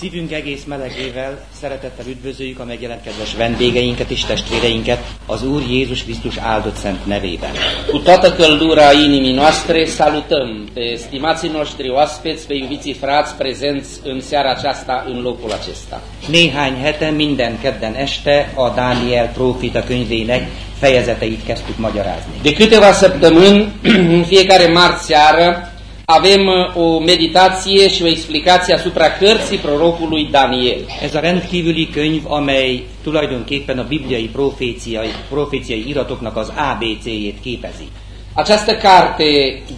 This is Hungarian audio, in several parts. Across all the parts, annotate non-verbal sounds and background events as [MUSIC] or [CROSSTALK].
Szívünk egész melegével szeretettel üdvözöljük a megjelent kedves vendégeinket és testvéreinket az Úr Jézus Krisztus áldott szent nevében. Cu toată căldura inimii noastre salutăm pe stimații noștri oaspeți, pe iubiții frați prezenți în seara aceasta, în locul acesta. Néhány hete minden kedden este a Dániel prófita könyvének fejezeteit kezdtük magyarázni. De câteva săptămâni, [CLEARS THROAT] în fiecare marți seară, avem uh, o meditație și o explicație asupra cărții prorocului Daniel. Ez a rendkívüli könyv, amely tulajdonképpen a bibliai proféciai, proféciai iratoknak az ABC-jét képezi. Această carte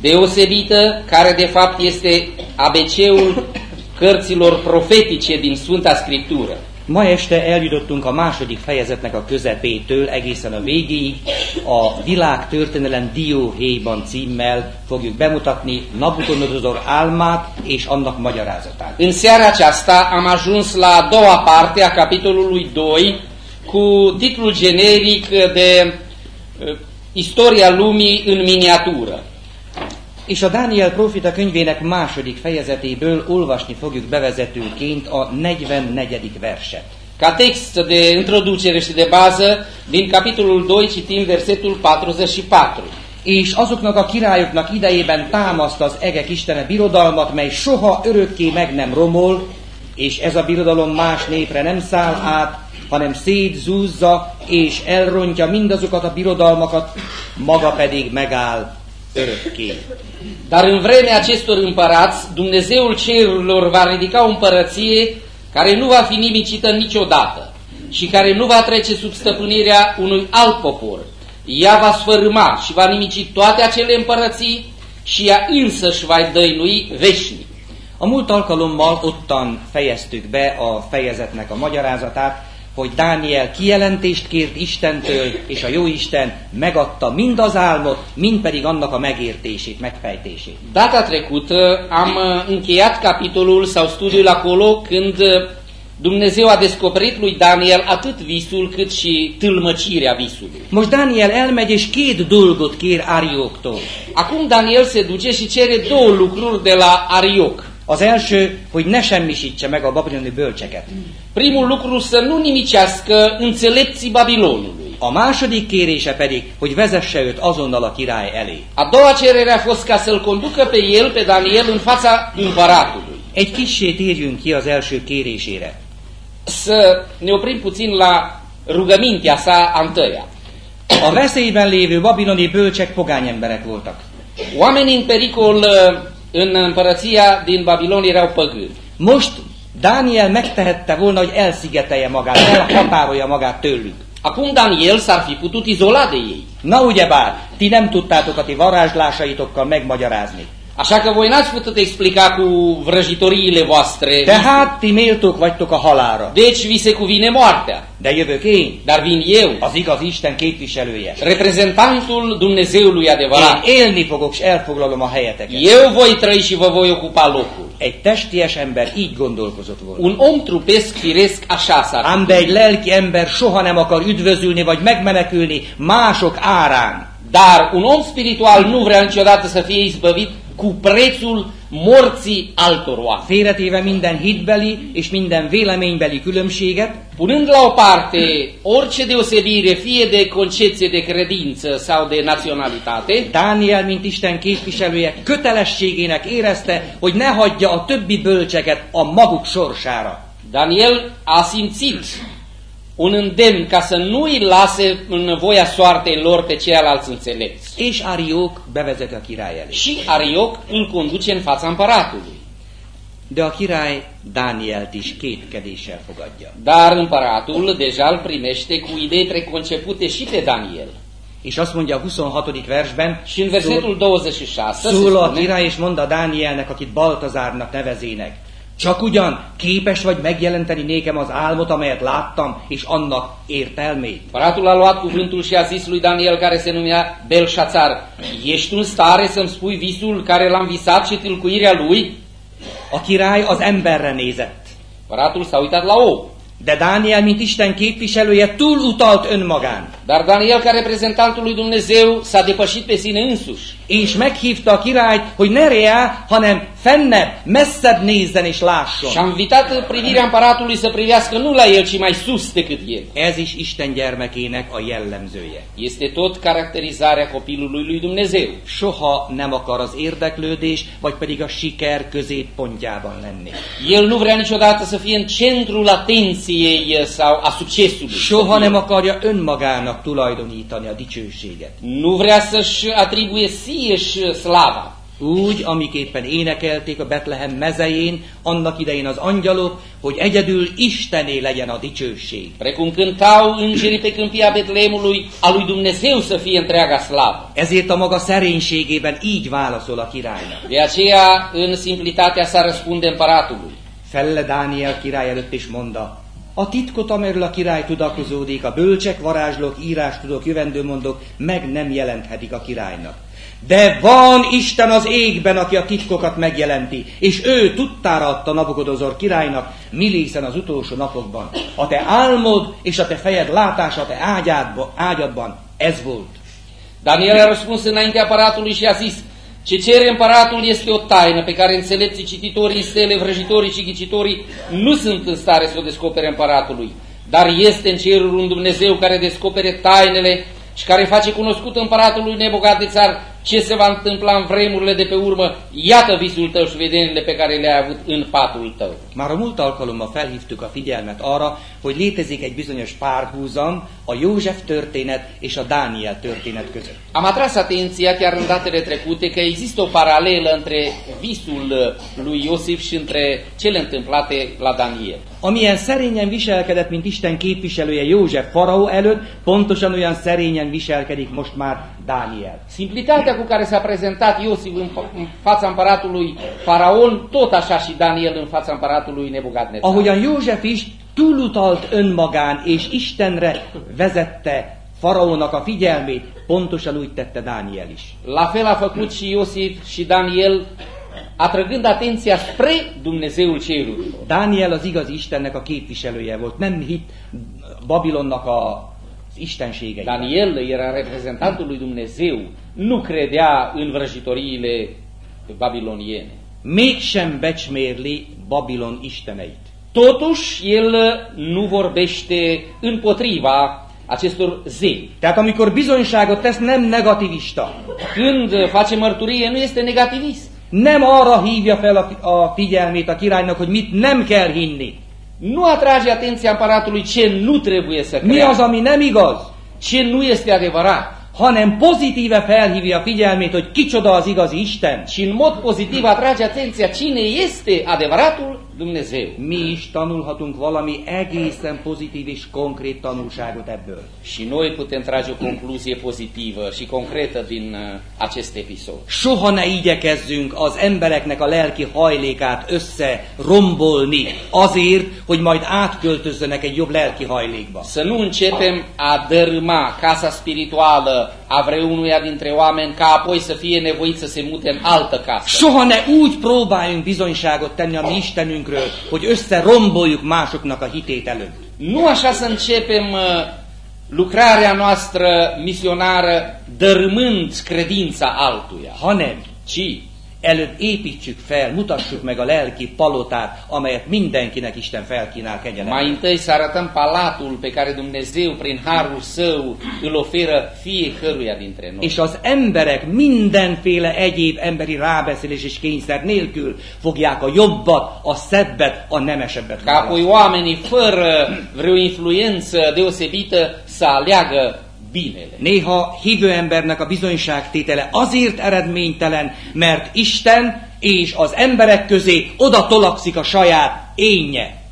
deosebită, care de fapt este ABC-ul cărților profetice din Sfânta Scriptură. Ma este eljutottunk a második fejezetnek a közepétől egészen a végéig. A világ történelem dióhéjban címmel fogjuk bemutatni Nabucodonosor álmát és annak magyarázatát. În seara aceasta am ajuns la a doua parte a capitolului 2 cu titlul generic de uh, Istoria lumii în miniatură. És a Dániel profita könyvének második fejezetéből olvasni fogjuk bevezetőként a 44. verset. Ca text de introducere și de bază, din capitolul 2 citim versetul 44. És azoknak a királyoknak idejében támaszt az egek istene birodalmat, mely soha örökké meg nem romol, és ez a birodalom más népre nem száll át, hanem szétzúzza és elrontja mindazokat a birodalmakat, maga pedig megáll örökké. Dar în vremea acestor împărați, Dumnezeul cerurilor va ridica o împărăție care nu va fi nimicită niciodată și care nu va trece sub stăpânirea unui alt popor. Ea va sfărâma și va nimici toate acele împărății și ea însăși va dăinui veșnic. A múlt alkalommal ottan fejeztük be a fejezetnek a magyarázatát, hogy Dániel kijelentést kért Istentől, és a Jóisten megadta mind az álmot, mind pedig annak a megértését, megfejtését. Data trecută am încheiat capitolul sau studiul acolo când Dumnezeu a descoperit lui Daniel atât visul cât și tâlmăcirea visului. Most Dániel elmegy, és két dolgot kér Arióktól. Acum Daniel se duce și cere două lucruri de la Arioc. Az első, hogy ne semmisítse meg a babiloni bölcseket. Primul lucru să nu nimicească înțelepții Babilonului. A második kérése pedig, hogy vezesse őt azonnal a király elé. A doua cerere a fost ca să-l conducă pe el, pe Daniel, în fața împăratului. Egy kissé térjünk ki az első kérésére. Să ne oprim puțin la rugămintea sa a întâia. A veszélyben lévő babiloni bölcsek pogány emberek voltak. Oamenii în pericol uh, în împărăția din Babilon erau păgâni. Most Dániel megtehette volna, hogy elszigetelje magát, elhatárolja magát tőlük. Acum Daniel s-ar fi putut izola de ei. Na ugyebár, ti nem tudtátok a ti varázslasaitokkal megmagyarázni. Așa că voi n-ați putut explica cu vrăjitoriile voastre. Tehát ti méltók vagytok a halálra. Deci vi se cuvine moartea. De jövök én, Dar vin eu, az igaz Isten képviselője. reprezentantul Dumnezeului adevărat. Én élni fogok, és elfoglalom a helyeteket. Eu voi trăi și vă voi ocupa locul. Egy testies ember így gondolkozott volna. Un om trupesc firesc așa s-ar Ám de egy lelki ember soha nem akar üdvözülni vagy megmenekülni mások árán. Dar un om spiritual nu vrea niciodată să fie izbăvit cu prețul morții altor oameni. Félretéve minden hitbeli és minden véleménybeli különbséget, Punând la o parte orice deosebire, fie de concepție de credință sau de naționalitate, Dániel, mint Isten képviselője, kötelességének érezte, hogy ne hagyja a többi bölcseket a maguk sorsára. Daniel a simțit un îndemn ca să nu îi lase în voia soartei lor pe ceilalți înțelepți. És Ariók bevezeti a király elé. Și Arioc îl conduce în fața împăratului. De a király Dánielt is kétkedéssel fogadja. Dar împăratul deja îl primește cu idei preconcepute și pe Daniel. És azt mondja a 26. versben, Și în versetul 26 se szól a király, és mond a Dánielnek, akit Baltazárnak nevezének. Csak ugyan képes vagy megjelenteni nékem az álmot, amelyet láttam, és annak értelmét. Împăratul a luat cuvântul și a zis lui Daniel, care se numea Belșațar, Ești în stare să-mi spui visul care l-am visat și tâlcuirea lui? A király az emberre nézett. Împăratul s-a uitat la om. De Dániel, mint Isten képviselője, túl utalt önmagán, Dar Daniel, ca reprezentantul lui Dumnezeu, s-a depășit pe sine însuși. és meghívta a királyt, hogy ne reá, hanem fennebb, messzebb nézzen és lásson. Și am invitat privirea împăratului să privească nu la el, ci mai sus decât el. Ez is Isten gyermekének a jellemzője. Este tot caracterizarea copilului lui Dumnezeu. Soha nem akar az érdeklődés, vagy pedig a siker középpontjában lenni. El nu vrea niciodată să fie în centrul atenției sau a succesului. Soha nem akarja önmagának tulajdonítani a dicsőséget. Nu vrea să-și atribuie sie slava. Úgy, amiképpen énekelték a Betlehem mezején, annak idején az angyalok, hogy egyedül Istené legyen a dicsőség. Precum cântau îngerii pe câmpia Betleemului, a lui Dumnezeu să fie întreaga slavă. Ezért a maga szerénységében így válaszol a királynak. De aceea, în simplitatea sa răspunde împăratului. Felle Dániel király előtt is mondta, a titkot, amiről a király tudakozódik, a bölcsek, varázslók, írás tudok, jövendőmondok, meg nem jelenthetik a királynak. De van Isten az égben, aki a titkokat megjelenti, és ő tudtára adta Nabukodozor királynak Milészen az utolsó napokban. A te álmod és a te fejed látása a te ágyádba, ágyadban, ez volt. Daniel a răspuns înaintea aparatului și a zis, ce cere împăratul este o taină pe care înțelepții cititorii, stele, vrăjitorii și ghicitorii nu sunt în stare să o descopere împăratului. Dar este în cerul un Dumnezeu care descopere tainele și care face cunoscut împăratului Nebucadnețar ce se va întâmpla în vremurile de pe urmă, iată visul tău și vedenile pe care le-ai avut în patul tău. Már a múlt alkalommal felhívtuk a figyelmet arra, hogy létezik egy bizonyos párhuzam a József történet és a Dániel történet között. Am atras atenția chiar în datele trecute că există o paralelă între visul lui Iosif și între cele întâmplate la Daniel. Amilyen szerényen viselkedett, mint Isten képviselője József faraó előtt, pontosan olyan szerényen viselkedik most már Dániel. Simplitatea cu care s-a prezentat Iosif în, în fața împăratului Faraon, tot așa și Daniel în fața împăratului Nebuchadnezzar. Ahogyan József is túlutalt önmagán és Istenre vezette faraónak a figyelmét, pontosan úgy tette Dániel is. La fel a făcut și Iosif și Daniel, atrăgând atenția spre Dumnezeul cerurilor. Dániel az igazi Istennek a képviselője volt, nem hitt Babilonnak a istenségei. Daniel era reprezentantul lui Dumnezeu, nu credea în vrăjitoriile babiloniene. Mégsem becsmérli Babilon isteneit. Totuși, el nu vorbește împotriva acestor zei. Tehát amikor bizonyságot tesz, nem negativista. Când face mărturie, nu este negativist. Nem arra hívja fel a, a figyelmét a királynak, hogy mit nem kell hinni. Nu atrage atenția împăratului ce nu trebuie să Mi az, creadă, ami nem igaz, ce nu este adevărat. hanem pozitíve felhívja a figyelmét, hogy kicsoda az igazi Isten. Și în mod pozitiv atrage atenția cine este adevăratul Dumnezeu. Mi is tanulhatunk valami egészen pozitív és konkrét tanulságot ebből. Și noi putem trage o concluzie pozitivă și concretă din uh, acest episod. Soha ne igyekezzünk az embereknek a lelki hajlékát összerombolni azért, hogy majd átköltözzenek egy jobb lelki hajlékba. Să nu începem a dărâma casa spirituală a vreunuia dintre oameni ca apoi să fie nevoit să se mute în altă casă. Soha ne úgy próbáljunk bizonyságot tenni a mi Istenünkről, hogy összeromboljuk másoknak a hitét előtt. Nu așa să începem uh, lucrarea noastră misionară dărâmând credința altuia, hanem ci előbb építsük fel, mutassuk meg a lelki palotát, amelyet mindenkinek Isten felkínál mai kegyelemben. întâi să arătăm palatul pe care Dumnezeu prin harul său îl oferă fiecăruia dintre noi. És az emberek mindenféle egyéb emberi rábeszélés és kényszer nélkül fogják a jobbat, a szebbet, a nemesebbet Ca apoi oamenii fără vreo influență deosebită să aleagă. Néha hívő embernek a bizonyságtétele azért eredménytelen, mert Isten és az emberek közé oda tolakszik a saját énje.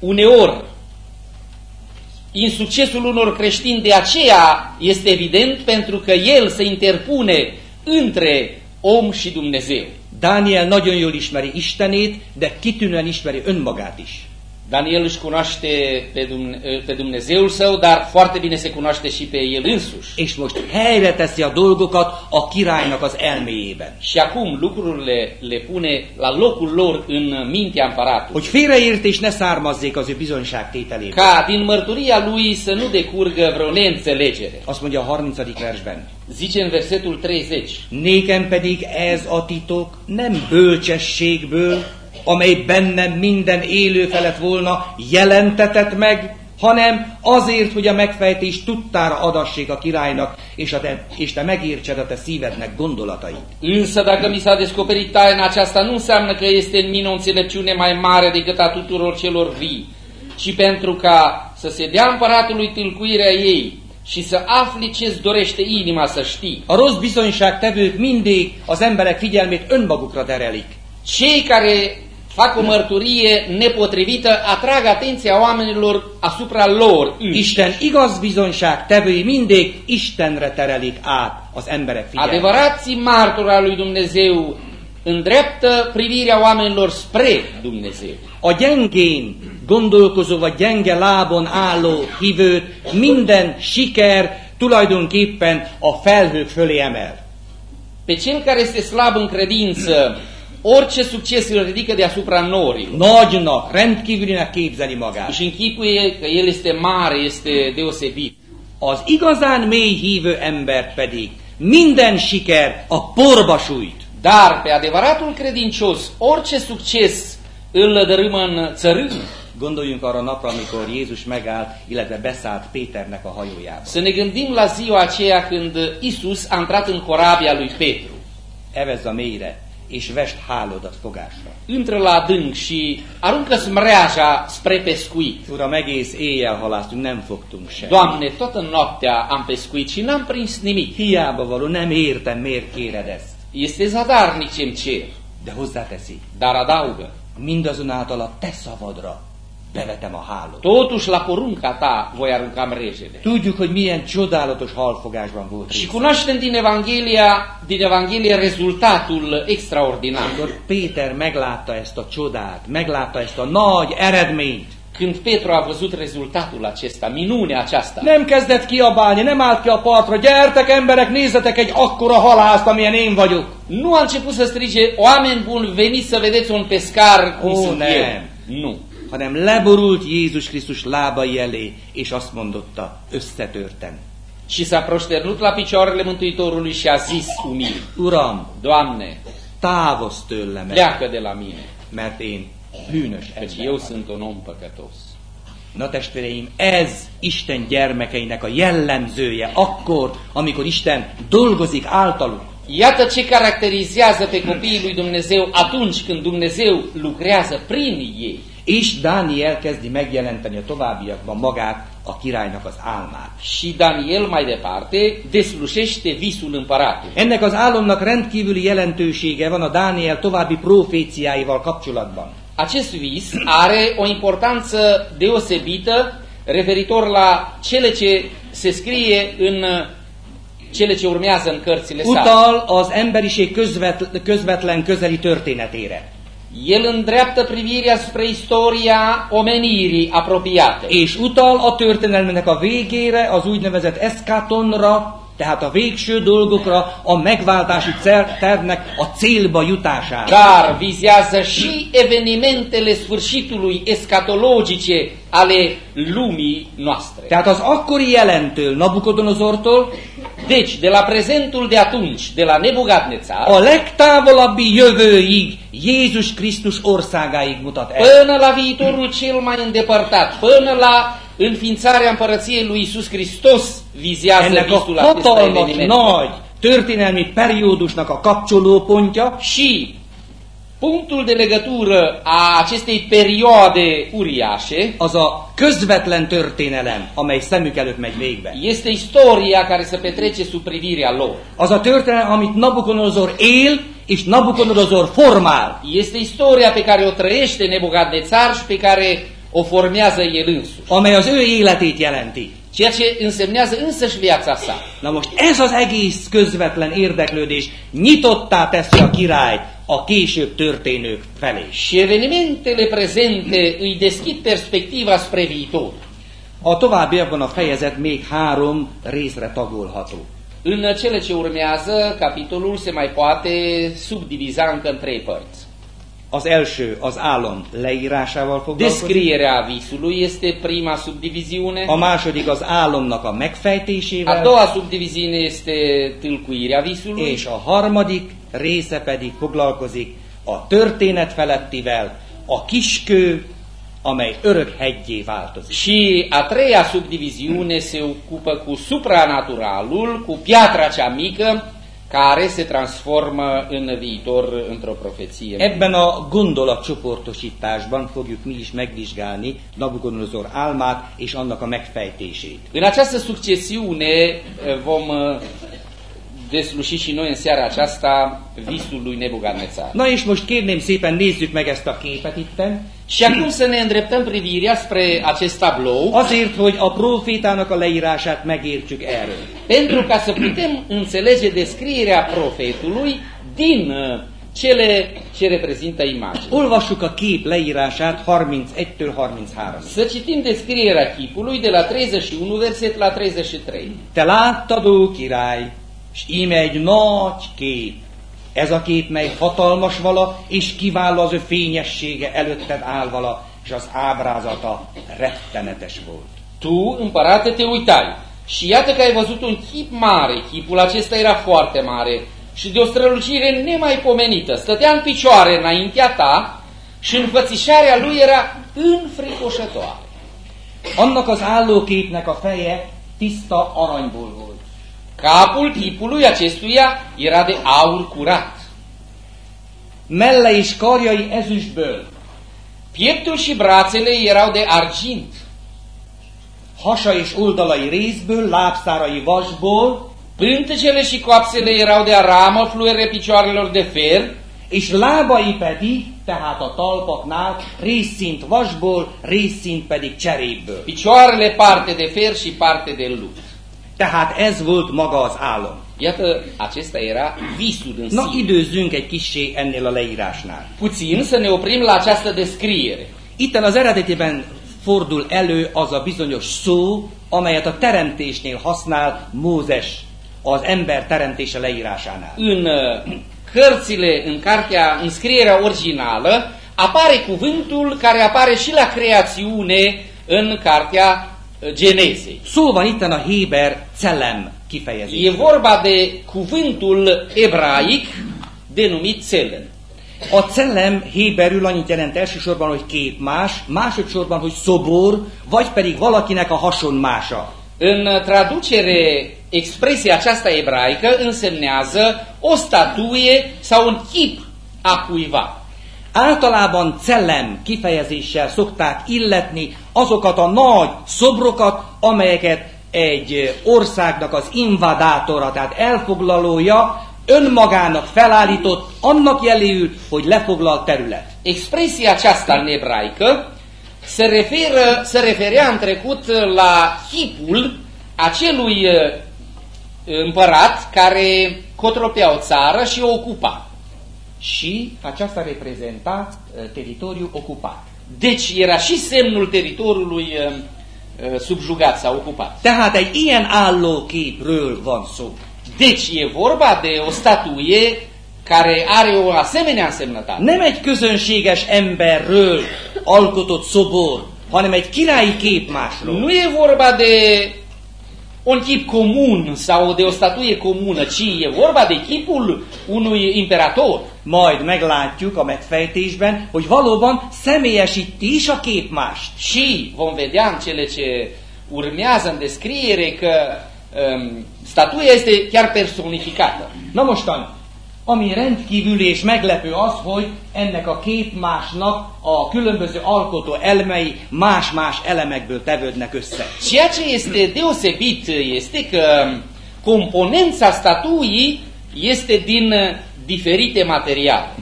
Uneori, insuccesul unor creștini de aceea este evident pentru că el se interpune între om și Dumnezeu. Dániel nagyon jól ismeri Istenét, de kitűnően ismeri önmagát is. Daniel își cunoaște pe, Dumne, pe Dumnezeul său, dar foarte bine se cunoaște și pe el însuși. És most helyre teszi a dolgokat a királynak az elméjében. Și acum lucrurile le pune la locul lor în mintea împăratului. Hogy félreértés ne származzék az ő bizonyságtételéből. Ca din mărturia lui să nu decurgă vreo neînțelegere. Azt mondja a 30. versben. Zice în versetul 30. Nékem pedig ez a titok nem bölcsességből, amely bennem minden élő felett volna, jelentetett meg, hanem azért, hogy a megfejtés tudtára adassék a királynak, és, a te, és te megértsed a te szívednek gondolatait. Însă dacă mi s-a descoperit taina aceasta, nu înseamnă că este în mine o înțelepciune mai mare decât a tuturor celor vii, ci pentru ca să se dea împăratului tâlcuirea ei și să afli ce-ți dorește inima să știi. A rossz bizonyság tevők mindig az emberek figyelmét önmagukra terelik. Cei care fac o mărturie nepotrivită, atrag atenția oamenilor asupra lor. Isten igaz bizonyság tevői mindig Istenre terelik át az emberek figyelmét. Adevărații martori al lui Dumnezeu îndreaptă privirea oamenilor spre Dumnezeu. A gyengén gondolkozó vagy gyenge lábon álló hívőt minden siker tulajdonképpen a felhők fölé emel. Pe cel care este slab în credință, orice succes îl ridică deasupra norilor. Nagynak, rendkívülinek képzeli magát. Și închipuie că el este mare, este deosebit. Az igazán mély hívő ember pedig minden siker a porba sújt. Dar pe adevăratul credincios, orice succes îl dărâmă în țărân. Gondoljunk arra a napra, amikor Jézus megállt, illetve beszállt Péternek a hajójába. Să ne gândim la ziua aceea când Isus a intrat în corabia lui Petru. Evezz a mélyre, és vest hálodat fogásra. Intră la adânc și aruncă smreaja spre pescuit. Uram, egész éjjel haláztunk, nem fogtunk se. Doamne, toată noaptea am pescuit și n-am prins nimic. Hiába való, nem értem, miért kéred ezt. Este zadarnic ce-mi cer, De hozzáteszi, dar adaugă. mindazonáltal a te szavadra bevetem a hálót. Totuși la porunca ta voi arunca mrejele. Tudjuk, hogy milyen csodálatos halfogásban volt Și cunoaștem din Evanghelia, din Evanghelie rezultatul extraordinar. Amikor Péter meglátta ezt a csodát, meglátta ezt a nagy eredményt, Când Petru a văzut rezultatul acesta, minunea aceasta, nem kezdett kiabálni, nem állt ki a partra, gyertek emberek, nézzetek egy akkora halászt, amilyen én vagyok. nu a început să strige, oameni buni, veniți să vedeți un pescar cum Ó, sunt nem. eu. Nu. Hanem leborult Jézus Krisztus lábai elé, és azt mondotta, összetörten. Și s-a proșternut la picioarele Mântuitorului și a zis umil, Uram, Doamne, távozz tőlem el, pleacă de la mine, mert én bűnös căci eu sunt un om păcătos. Na testvéreim, ez Isten gyermekeinek a jellemzője akkor, amikor Isten dolgozik általuk. Iată ce caracterizează pe copiii lui Dumnezeu atunci când Dumnezeu lucrează prin ei. És Dániel kezdi megjelenteni a továbbiakban magát, a királynak az álmát. Și Daniel mai departe deslușește visul împăratului. Ennek az álomnak rendkívüli jelentősége van a Dániel további proféciáival kapcsolatban. Acest vis are o importanță deosebită referitor la cele ce se scrie în cele ce urmează în cărțile sale. Utal az emberiség közvetlen, közvetlen közeli történetére. El îndreaptă privirea spre istoria omenirii apropiate. És utal a történelmének a végére, az úgynevezett eszkátonra, tehát a végső dolgokra, a megváltási tervnek a célba jutására. Dar vizează și evenimentele sfârșitului escatologice ale lumii noastre. Tehát az akkori jelentől, Nabukodonozortól Deci, de la prezentul de atunci, de la Nebugadnețar, a legtávolabbi jövőig Jézus Krisztus országáig mutat el. până la viitorul cel mai îndepărtat, până la înființarea împărăției lui Isus Hristos, vizează Ennek a hatalmas nagy történelmi periódusnak a kapcsolópontja Și punctul de legătură a acestei perioade uriașe az a közvetlen történelem, amely szemük előtt megy végbe. este istoria care se petrece sub privirea lor. Az a történelem, amit Nabukodonozor él, és Nabukodonozor formál. Este istoria pe care o trăiește Nebugadnețar și pe care o formează el însuși. amely az ő életét jelenti. Ceea ce însemnează însăși viața sa. Na most ez az egész közvetlen érdeklődés nyitottá teszi a királyt a később történők felé. Și evenimentele prezente îi deschid perspectiva spre viitor. A továbbiakban a fejezet még három részre tagolható. În cele ce urmează, capitolul se mai poate subdiviza încă în trei părți. Az első az álom leírásával foglalkozik, Descrierea visului este prima subdiviziune. a második az álomnak a A megfejtésével, doua subdiviziune este tâlcuirea visului. és a harmadik része pedig foglalkozik a történet felettivel, a kiskő, amely örök hegyé változik. Și a treia subdiviziune se ocupă cu supranaturalul, cu piatra cea mică, care se transformă în viitor într-o profeție. Ebben a gondolatcsoportosításban fogjuk mi is megvizsgálni Nabucodonosor álmát és annak a megfejtését. În această succesiune eh, vom eh, desluși și noi în seara aceasta visul lui Nebugadnețar. Na és most kérném szépen nézzük meg ezt a képet itten, Și acum să ne îndreptăm privirea spre acest tablou, azért, hogy a profétának a leírását megértsük erről. pentru ca să putem înțelege descrierea profetului din eh, cele ce reprezintă imagine. Olvassuk a kép leírását 31-től 33. Să citim descrierea chipului de la 31 verset la 33. Te láttad, ó király, és íme egy nagy kép. Ez a kép, mely hatalmas vala, és kiváló az ő fényessége előtted áll vala, és az ábrázata rettenetes volt. Tu, împărate, te uitai și iată că ai văzut un chip mare, chipul acesta era foarte mare și de o strălucire nemaipomenită. Stătea în picioare înaintea ta și înfățișarea lui era înfricoșătoare. Annak az állóképnek a feje tiszta aranyból volt. Capul chipului acestuia era de aur curat. Melle és karjai ezüstből, Pieptul și brațele erau de argint. hasa és oldalai részből, lábszárai vasból, Pântecele și coapsele erau de aramă, fluere picioarelor de fer, és lábai pedig, tehát a talpaknál részszint vasból, részszint pedig cseréből. picioarele parte de fer și parte de lut. Tehát ez volt maga az álom. Iată, acesta era visul în Na, időzzünk egy kissé ennél a leírásnál. Puțin să ne oprim la această descriere. Itten az eredetiben fordul elő az a bizonyos szó, amelyet a teremtésnél használ Mózes az ember teremtése leírásánál. În cărțile, în cartea, în scrierea originală, apare cuvântul care apare și la creațiune în cartea Genezei. Szó van itten a Héber celem E kifejezés. vorba de cuvântul ebraic denumit Tselem. A celem héberül annyit jelent elsősorban, hogy képmás, másodszorban, hogy szobor, vagy pedig valakinek a hasonmása. În traducere, expresia aceasta ebraică însemnează o statuie sau un chip a cuiva. Általában celem kifejezéssel szokták illetni azokat a nagy szobrokat, amelyeket egy országnak az invadátora, tehát elfoglalója önmagának felállított, annak jeléül, hogy lefoglalt terület. Expresia aceasta în ebraică se, referă, se referea în trecut la chipul acelui împărat care cotropea o țară și o ocupa. Și aceasta reprezenta uh, teritoriul ocupat. Deci era și semnul teritoriului uh, uh, subjugat sau ocupat. Tehát egy ilyen állóképről van szó. Deci e vorba de o statuie care are o asemenea însemnătate. Nem egy közönséges emberről alkotott szobor, hanem egy királyi képmásról. Nu e vorba de un chip comun sau de o statuie comună, ci e vorba de chipul unui imperator. Majd meglátjuk a megfejtésben, hogy valóban személyesíti is a képmást. Și vom vedea în cele ce urmează în descriere că um, statuia este chiar personificată. Na mostan, ami rendkívül és meglepő az, hogy ennek a képmásnak a különböző alkotó elemei más-más elemekből tevődnek össze. Ceea ce este deosebit este că componența statuii este din uh, diferite materiale.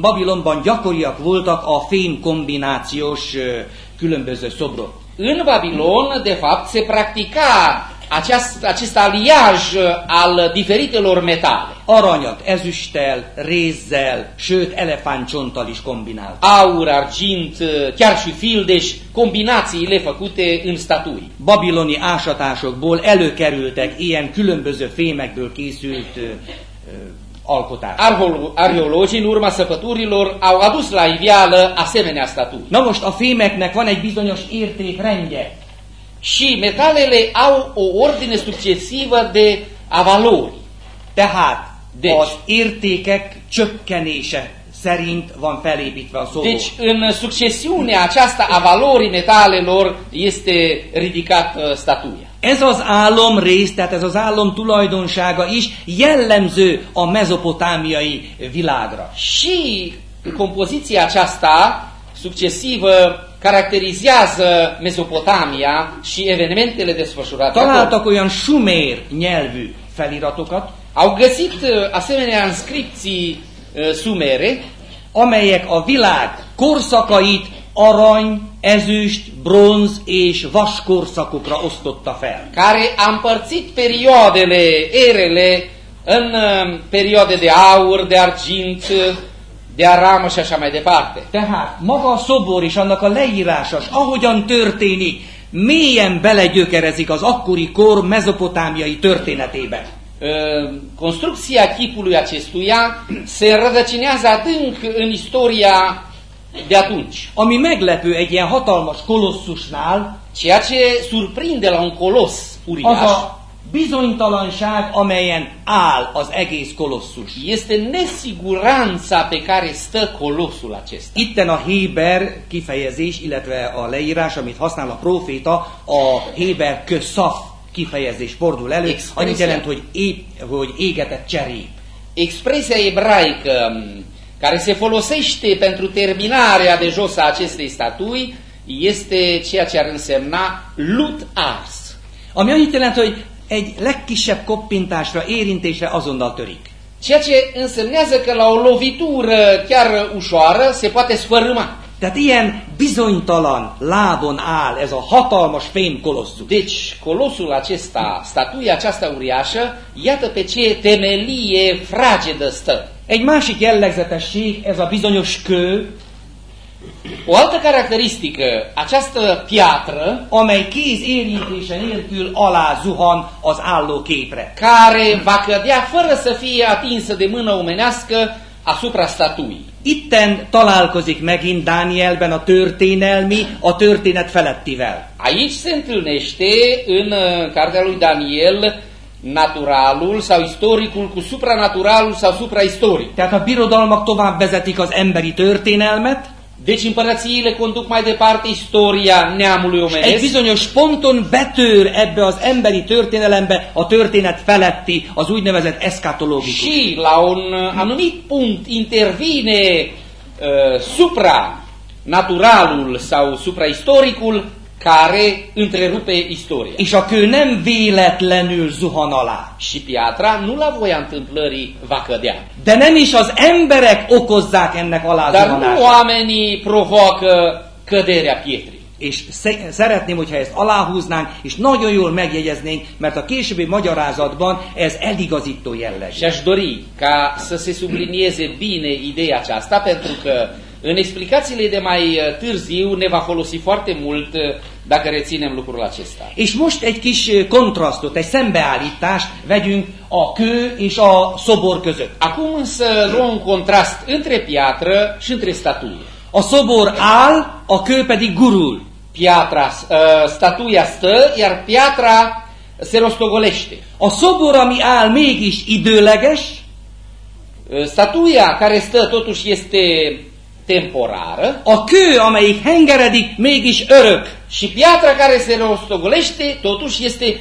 Babilonban gyakoriak voltak a fém kombinációs ö, különböző szobrok. În Babilon, de fapt, se practica aceast, acest aliaj al diferitelor metale. Aranyat ezüsttel, rézzel, sőt elefántcsonttal is kombinált. Aur, argint, chiar și fildeș, combinațiile făcute în statui. Babiloni ásatásokból előkerültek ilyen különböző fémekből készült alkotások. Arheolo- Arheologii, în urma săpăturilor, au adus la iveală asemenea statui. Na most a fémeknek van egy bizonyos értékrendje. Și metalele au o ordine succesivă de a valori. Tehát Deci. az értékek csökkenése szerint van felépítve a szobor. Deci, în succesiunea aceasta a valorii metalelor este ridicat uh, statuia. Ez az álom rész, tehát ez az álom tulajdonsága is jellemző a mezopotámiai világra. Și compoziția aceasta succesivă caracterizează Mesopotamia și evenimentele desfășurate acolo. Találtak olyan sumér nyelvű feliratokat, Au găsit uh, asemenea inscripții uh, sumere amelyek a világ korszakait arany, ezüst, bronz és vas korszakokra osztotta fel. care a împărțit perioadele, erele, în uh, perioade de aur, de argint, de și așa mai departe. Tehát maga a szobor és annak a leírása, s ahogyan történik, mélyen belegyökerezik az akkori kor mezopotámiai történetébe. Construcția chipului acestuia se înrădăcinează adânc în istoria de atunci. Ami meglepő egy ilyen hatalmas kolosszusnál, Ceea ce surprinde la un colos az uriaș a bizonytalanság, amelyen áll az egész kolosszus. este nesiguranța pe care stă colosul acesta. Itten a Héber kifejezés, illetve a leírás, amit használ a próféta, a Héber köszaf kifejezés fordul elő, Expresszia. annyit jelent, hogy, ép, hogy égetett cserép. Expresia ebraică m, care se folosește pentru terminarea de jos a acestei statui este ceea ce ar însemna lut ars. Ami annyit jelent, hogy egy legkisebb koppintásra, érintésre azonnal törik. Ceea ce însemnează că la o lovitură chiar ușoară se poate sfărâma. Tehát ilyen bizonytalan lábon áll ez a hatalmas fémkolosszus. Deci, colosul acesta, statuia aceasta uriașă, iată pe ce temelie fragedă stă. Egy másik jellegzetesség, ez a bizonyos kő, O altă caracteristică, această piatră amely kéz érintése nélkül alá zuhan az álló képre. care va cădea fără să fie atinsă de mână omenească asupra statuii. Itten találkozik megint Dánielben a történelmi, a történet felettivel. Aici se întâlnește în uh, cartea lui Daniel naturalul sau istoricul cu supranaturalul sau supraistoric. Tehát a birodalmak tovább vezetik az emberi történelmet, Deci împărățiile conduc mai departe istoria neamului egy omenesc bizonyos ponton betör ebbe az emberi történelembe a történet feletti, az úgynevezett eszkatológikus. și la un uh, anumit punct intervine uh, supra-naturalul sau supraistoricul care întrerupe istoria. És a kő nem véletlenül zuhan alá. Și piatra nu la voia întâmplării va cădea. De nem is az emberek okozzák ennek Dar nu alázuhanását. oamenii provoacă căderea pietrii. És sze- szeretném, hogyha ezt aláhúznánk, és nagyon jól megjegyeznénk, mert a későbbi magyarázatban ez eligazító jellegű. Și aș dori ca să se sublinieze bine ideea aceasta, pentru că în explicațiile de mai uh, târziu ne va folosi foarte mult uh, dacă reținem lucrul acesta. És most egy kis ö, kontrasztot, egy szembeállítást vegyünk a kő és a szobor között. Acum însă luăm un contrast între piatră și între statuie. A szobor áll, a kő pedig gurul. Piatra, uh, statuia stă, iar piatra se rostogolește. A szobor, ami áll, mégis időleges, Uh, Statuia care stă totuși este temporară a kő, amelyik hengeredik, mégis örök. și piatra care se rostogolește totuși este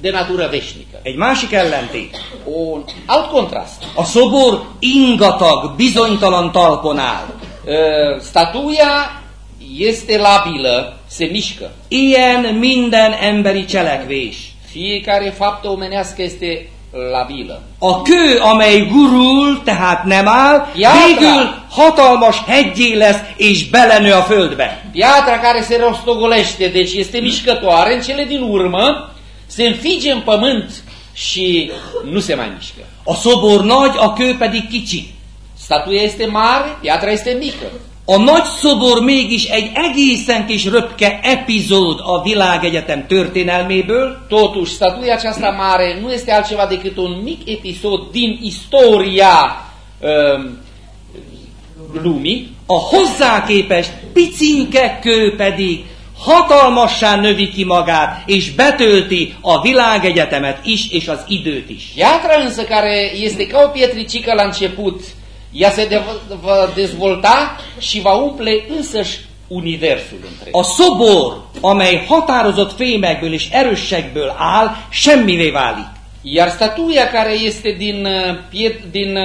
de natură veșnică. Egy másik ellentét. Un alt contrast. A szobor ingatag, bizonytalan talpon áll. Uh, Statuia este labilă, se mișcă. Ilyen minden emberi cselekvés. Fiecare faptă omenească este labilă. A kő, amely gurul, tehát nem áll, Játra. végül hatalmas hegyé lesz, és belenő a földbe. Piatra care se rostogolește, deci este mișcătoare, în cele din urmă se înfige în pământ și nu se mai mișcă. A szobor nagy, a kő pedig kicsi. Statuia este mare, piatra este mică. A nagy szobor mégis egy egészen kis röpke epizód a világegyetem történelméből, Totuși, statuia aceasta mare nu este altceva decât un mic episod din istoria um, lumii, a hozzá képest picinke kő pedig hatalmassá növi ki magát, és betölti a világegyetemet is, és az időt is. Piatra însă care este ca o pietricică la început, ea se de- va dezvolta și va umple însăși universul întreg. A szobor, amely határozott fémekből és erőssekből áll, semmivé válik. Iar statuia care este din, uh, piet, din uh,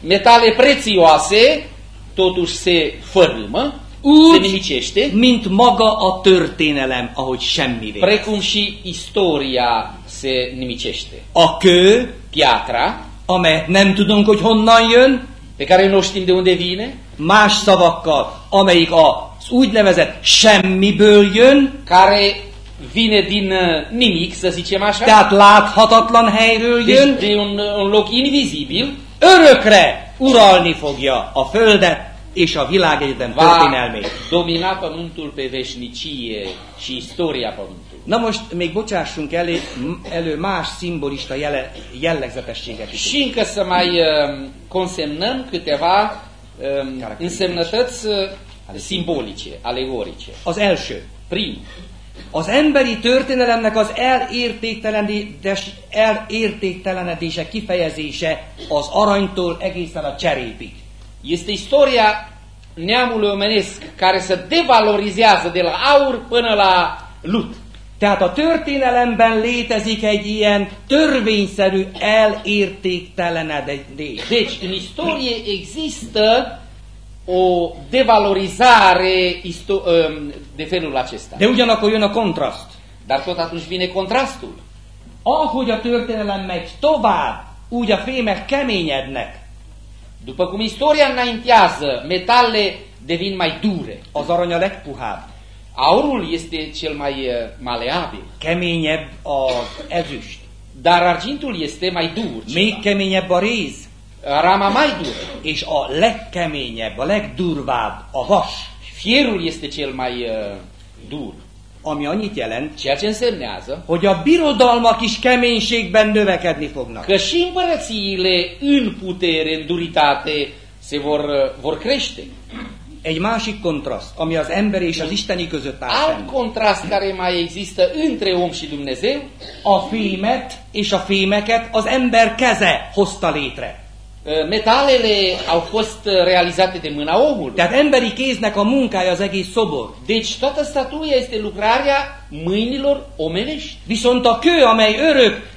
metale prețioase, totuși se fărâmă, se Úgy, nimicește, mint maga a történelem, ahogy semmivé. precum și istoria se nimicește. A kő, Piatra, amely nem tudunk, hogy honnan jön, pe care nu știm de unde vine, más szavakkal, amelyik az úgynevezett semmiből jön, care vine din nimic, să zicem așa, tehát láthatatlan helyről jön, de un, un loc invizibil, örökre uralni fogja a földet és a világegyetem történelmét. domina pământul pe veșnicie și istoria pământului. Na most még bocsássunk elé, m- elő más szimbolista jele, jellegzetességet is. Și încă să mai uh, consemnăm câteva uh, însemnătăți uh, simbolice, alegorice. Az első. Prim, Az emberi történelemnek az elértéktelenedés, elértéktelenedése kifejezése az aranytól egészen a cserépig. Este istoria neamului omenesc care se devalorizează de la aur până la lut. Tehát a történelemben létezik egy ilyen törvényszerű elértéktelenedés. Deci, în istorie există o devalorizare um, de felul acesta. De ugyanakkor jön a kontraszt. Dar tot atunci vine contrastul. Ahogy a történelem megy tovább, úgy a fémek keményednek. După cum istoria înaintează, metalele devin mai dure. Az arany a legpuhább. Aurul este cel mai uh, maleabil, Keményebb az ezüst. dar argintul este mai dur. Még keményebb a réz. Rama mai dură. És a legkeményebb, a legdurvább a vas. Fierul este cel mai uh, dur. Ami annyit jelent, Ceea ce însemnează hogy a birodalmak is keménységben növekedni fognak. că și împărățiile în putere, în duritate, se vor, uh, vor crește. Egy másik kontraszt, ami az ember és az isteni között áll Alt fenn. contrast care mai există între om și Dumnezeu, A fémet és a fémeket az ember keze hozta létre. Metalele au fost uh, realizate de mâna omului. Tehát emberi kéznek a munkája az egész szobor. Deci toată statuia este lucrarea mâinilor omenești. Viszont a kő, amely örök,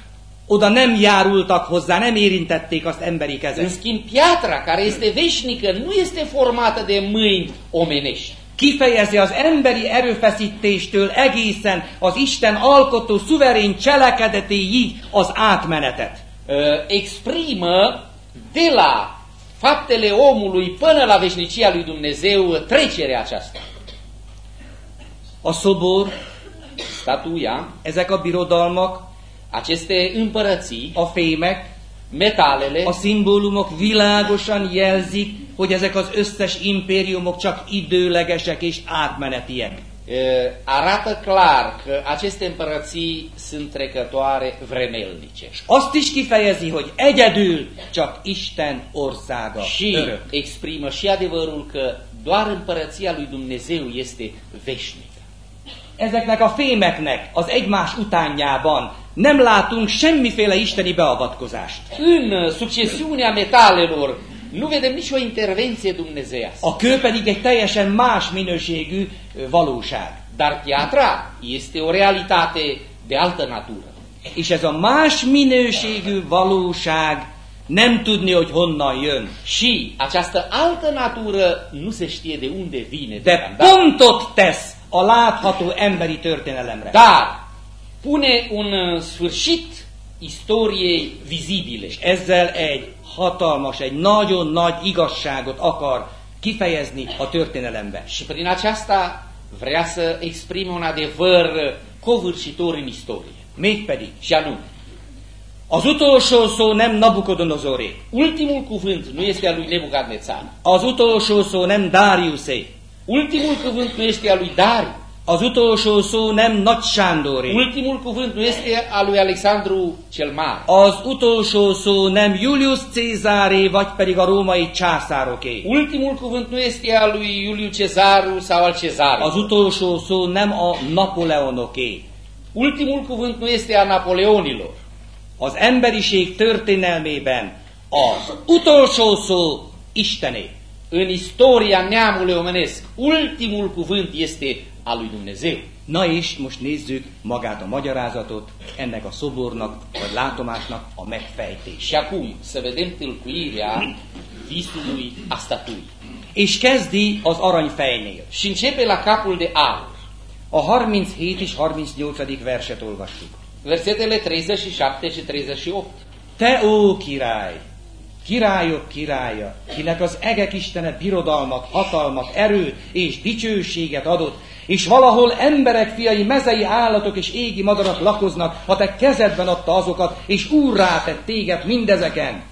oda nem járultak hozzá, nem érintették azt emberi În kezek. schimb, piatra, care este veșnică, nu este formată de mâini omenești. Kifejezi az emberi erőfeszítéstől egészen az Isten alkotó szuverén cselekedetéig az átmenetet. Uh, exprimă de la faptele omului până la veșnicia lui Dumnezeu trecerea aceasta. A szobor, Statuia, ezek a birodalmak, aceste împărății, a fémek, metalele, a szimbólumok világosan jelzik, hogy ezek az összes impériumok csak időlegesek és átmenetiek. Uh, arată clar că aceste împărății sunt trecătoare vremelnice. Azt is kifejezi, hogy egyedül csak Isten országa Și örök. exprimă și adevărul că doar împărăția lui Dumnezeu este veșnică. Ezeknek a fémeknek az egymás utánjában nem látunk semmiféle isteni beavatkozást. În succesiunea metalelor nu vedem nicio intervenție dumnezeiască. A kő pedig egy teljesen más minőségű valóság. Dar piatra este o realitate de altă natură. És ez a más minőségű valóság nem tudni, hogy honnan jön. Și această altă natură nu se știe de unde vine. De pontot tesz a látható emberi történelemre. Dar pune un uh, sfârșit istoriei vizibile. Ezzel egy hatalmas, egy nagyon nagy igazságot akar kifejezni a történelembe. Și prin aceasta vrea să exprime un adevăr uh, covârșitor în istorie. Mégpedig, Și anume, az utolsó szó nem Nabukodonozoré, ultimul cuvânt nu este al lui Nebucadnețar. az utolsó szó nem Dariusé, Ultimul cuvânt nu este al lui Dariu. Az utolsó szó nem Nagy Sándoré, Ultimul cuvânt nu este al lui Alexandru cel Mare. az utolsó szó nem Julius Cézáré, vagy pedig a római császároké. Ultimul cuvânt nu este al lui Iuliu Cezaru sau al Az Cezarului. utolsó szó nem a Napoleonoké. Ultimul cuvânt nu este al Napoleonilor. Az emberiség történelmében az utolsó szó Istené. În istoria neamului omenesc, ultimul cuvânt este al lui Dumnezeu. Na és most nézzük magát a magyarázatot, ennek a szobornak, vagy látomásnak a megfejtés. Și acum să vedem tâlcuirea visului a statuii. És kezdi az aranyfejnél. Și începe la capul de aur. A 37 és 38. verset olvassuk. Versetele 37 și 38. Te, ó király, királyok királya, kinek az egek istene birodalmat, hatalmat, erőt és dicsőséget adott, és valahol emberek fiai, mezei állatok és égi madarak lakoznak, ha te kezedben adta azokat, és úrrá tett téged mindezeken.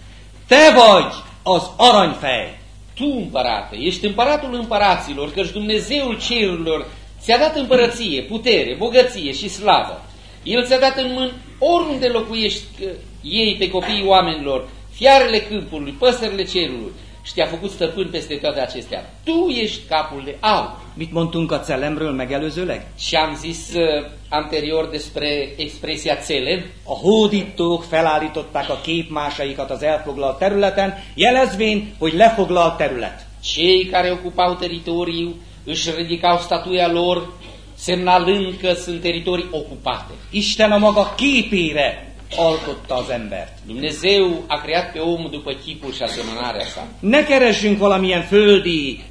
Te vagy az aranyfej. Tu, împărate, ești împăratul împăraților, căci Dumnezeul cerurilor ți-a dat împărăție, putere, bogăție și slavă. El ți-a dat în mâini oriunde locuiești că ei pe copiii oamenilor, fiarele câmpului, păsările cerului și te-a făcut stăpân peste toate acestea. Tu ești capul de aur. Mit mondtunk a celemről megelőzőleg? Și am zis uh, anterior despre expresia țelem. A hódítók felállították a képmásaikat az elfoglalt területen, jelezvén, hogy lefoglalt terület. Cei care ocupau teritoriu își ridicau statuia lor, semnalând că sunt teritorii ocupate. Isten a maga képére alkotta az embert. Dumnezeu a creat pe om după chipul și asemănarea sa. Ne keressünk valamilyen földi,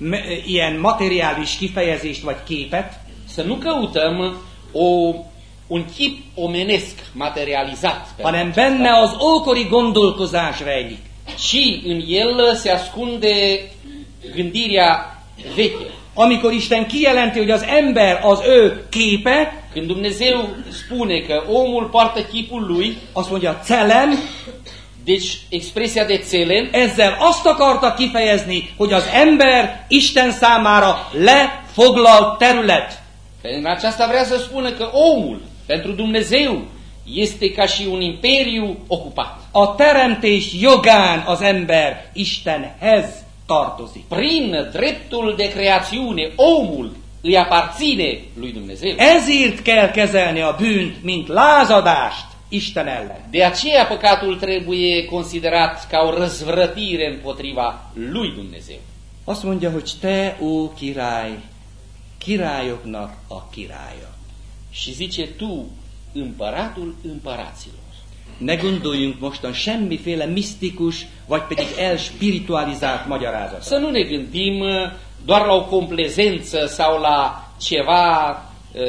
ilyen materiális kifejezést vagy képet, Să nu căutăm o, un chip omenesc materializat, hanem benne az ókori gondolkozás rejlik. ci în el se ascunde gândirea veche. Amikor Isten kijelenti, hogy az ember az ő képe, Când Dumnezeu spune că omul poartă chipul lui, azt mondja celem, deci expresia de țelem, ezzel azt akarta kifejezni, hogy az ember Isten számára lefoglalt terület. În aceasta vrea să spună că omul, pentru Dumnezeu, este ca și un imperiu ocupat. A teremtés jogán az ember Istenhez tartozik. Prin dreptul de creațiune, omul îi aparține lui Dumnezeu. Ezért kell kezelni a bűnt, mint lázadást Isten ellen. De aceea păcatul trebuie considerat ca o răzvrătire împotriva lui Dumnezeu. Azt mondja, hogy te, ó király, királyoknak a királya. Și zice tu, împăratul împăraților. Ne gondoljunk mostan semmiféle misztikus, vagy pedig elspiritualizált magyarázatra. Să nu ne gândim doar la o complezență sau la ceva uh,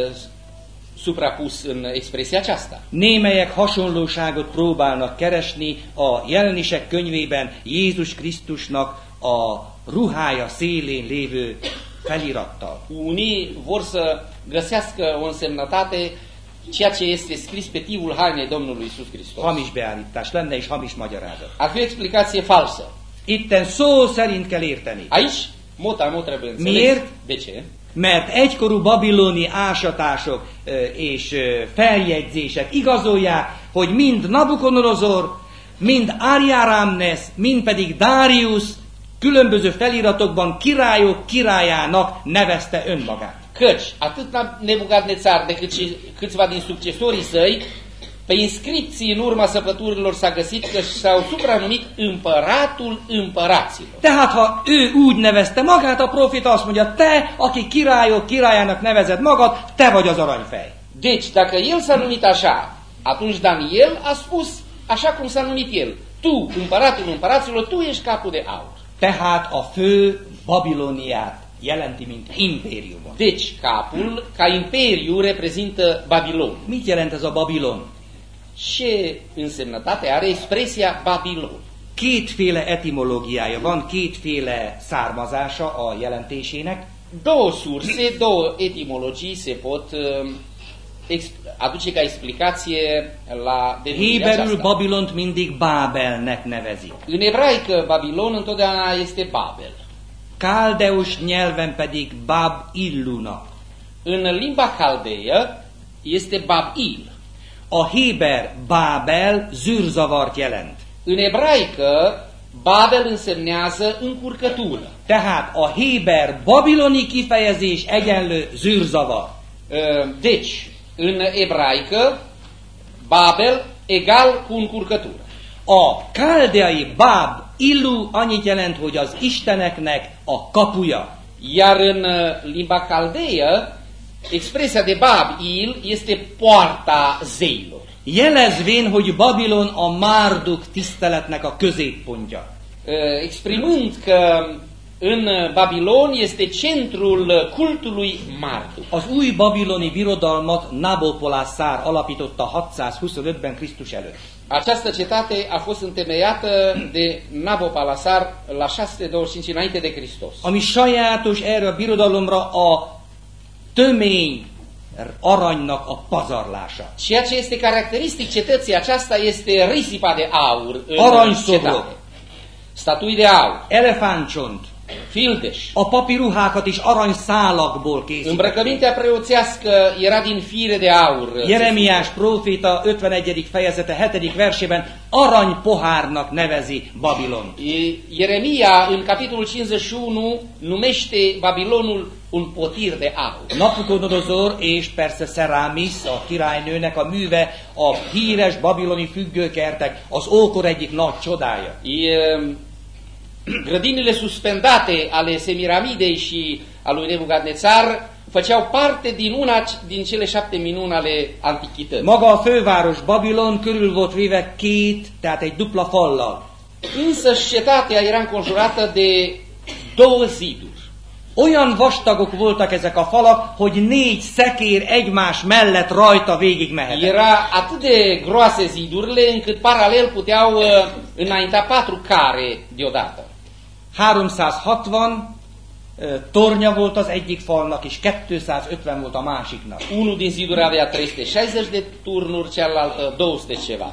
suprapus în expresia aceasta. Némelyek hasonlóságot próbálnak keresni a jelenések könyvében Jézus Krisztusnak a ruhája szélén lévő felirattal. Unii vor să găsească o însemnătate ceea ce este scris pe tivul hainei Domnului Isus Hristos. Hamis beállítás lenne és hamis magyarázat. Ar fi o explicație falsă. Itten szó szerint kell érteni. Aici, trebuie înțeles. Miért? De ce? Mert egykorú babiloni ásatások és feljegyzések igazolják, hogy mind Nabukodonozor, mind Arjárámnes, mind pedig Darius különböző feliratokban királyok királyának nevezte önmagát. Căci atât Nebucadnețar decât și câțiva din succesorii săi, pe inscripții în urma săpăturilor s-a găsit că s-au supranumit împăratul împăraților. Tehát ha ő úgy nevezte magát, a profita azt mondja, te, aki királyok királyának nevezed magad, te vagy az aranyfej. Deci, dacă el s-a numit așa, atunci Daniel a spus așa cum s-a numit el. Tu, împăratul împăraților, tu ești capul de aur. Tehát a fő Babiloniát jelenti, mint impériumot. Deci, capul, ca imperiu, reprezintă Babilon. Mit jelent ez a Babilon? Ce însemnătate are expresia Babilon? Kétféle etimológiája van, kétféle származása a jelentésének. Două surse, două etimologii se pot ex- aduce ca explicație la Héberül. Babilont mindig Bábelnek nevezik. În ebraică, Babilon întotdeauna este Babel. Káldeus nyelven pedig Bab Illunak. În limba caldeă este Babil. A Héber Bábel zűrzavart jelent. În ebraică, Babel însemnează încurcătură. Tehát a Héber babiloni kifejezés egyenlő zűrzavar. Deci, în ebraică, Babel egal cu încurcătură. A káldeai Báb Illu annyit jelent, hogy az isteneknek a kapuja. Iar în limba caldeă, expresia de Babil este poarta zeilor. Jelezvén, hogy Babilon a Márduk tiszteletnek a középpontja. Exprimând că în Babilon este centrul cultului Marduk. Az új babiloni birodalmat Nabopolasszár alapította 625-ben Krisztus előtt. Această cetate a fost întemeiată de Nabopolassar la 625 înainte de Hristos. Ami sajátos erre a birodalomra a tömény aranynak a pazarlása. Ceea ce este caracteristic cetății aceasta este risipa de aur cetate. Statui de aur, Elefántcsont, fildeș. a papiruhákat is aranyszálakból készítették. Îmbrăcămintea preoțească era din fire de aur. Jeremiás próféta 51. fejezete 7. versében aranypohárnak nevezi Babilon. Ieremia, în capitolul 51, numește Babilonul un potir de aur. Nabukodonozor és persze Szerámis, a királynőnek a műve, a híres babiloni függőkertek, az ókor egyik nagy csodája. E, [CLEARS THROAT] grădinile suspendate ale Semiramidei și a lui Nebucadnețar făceau parte din una din cele șapte minuni ale antichității. Maga a főváros Babilon körül volt véve két, tehát egy dupla fallal. Însă cetatea era înconjurată de două ziduri. Olyan vastagok voltak ezek a falak, hogy négy szekér egymás mellett rajta végig mehetett. Era atât de groase zidurile încât paralel puteau uh, înainta patru care deodată. 360 ö, tornya volt az egyik falnak, és 250 volt a másiknak. Unul din ziduri avea 360 de turnuri, cealaltă 200 ceva.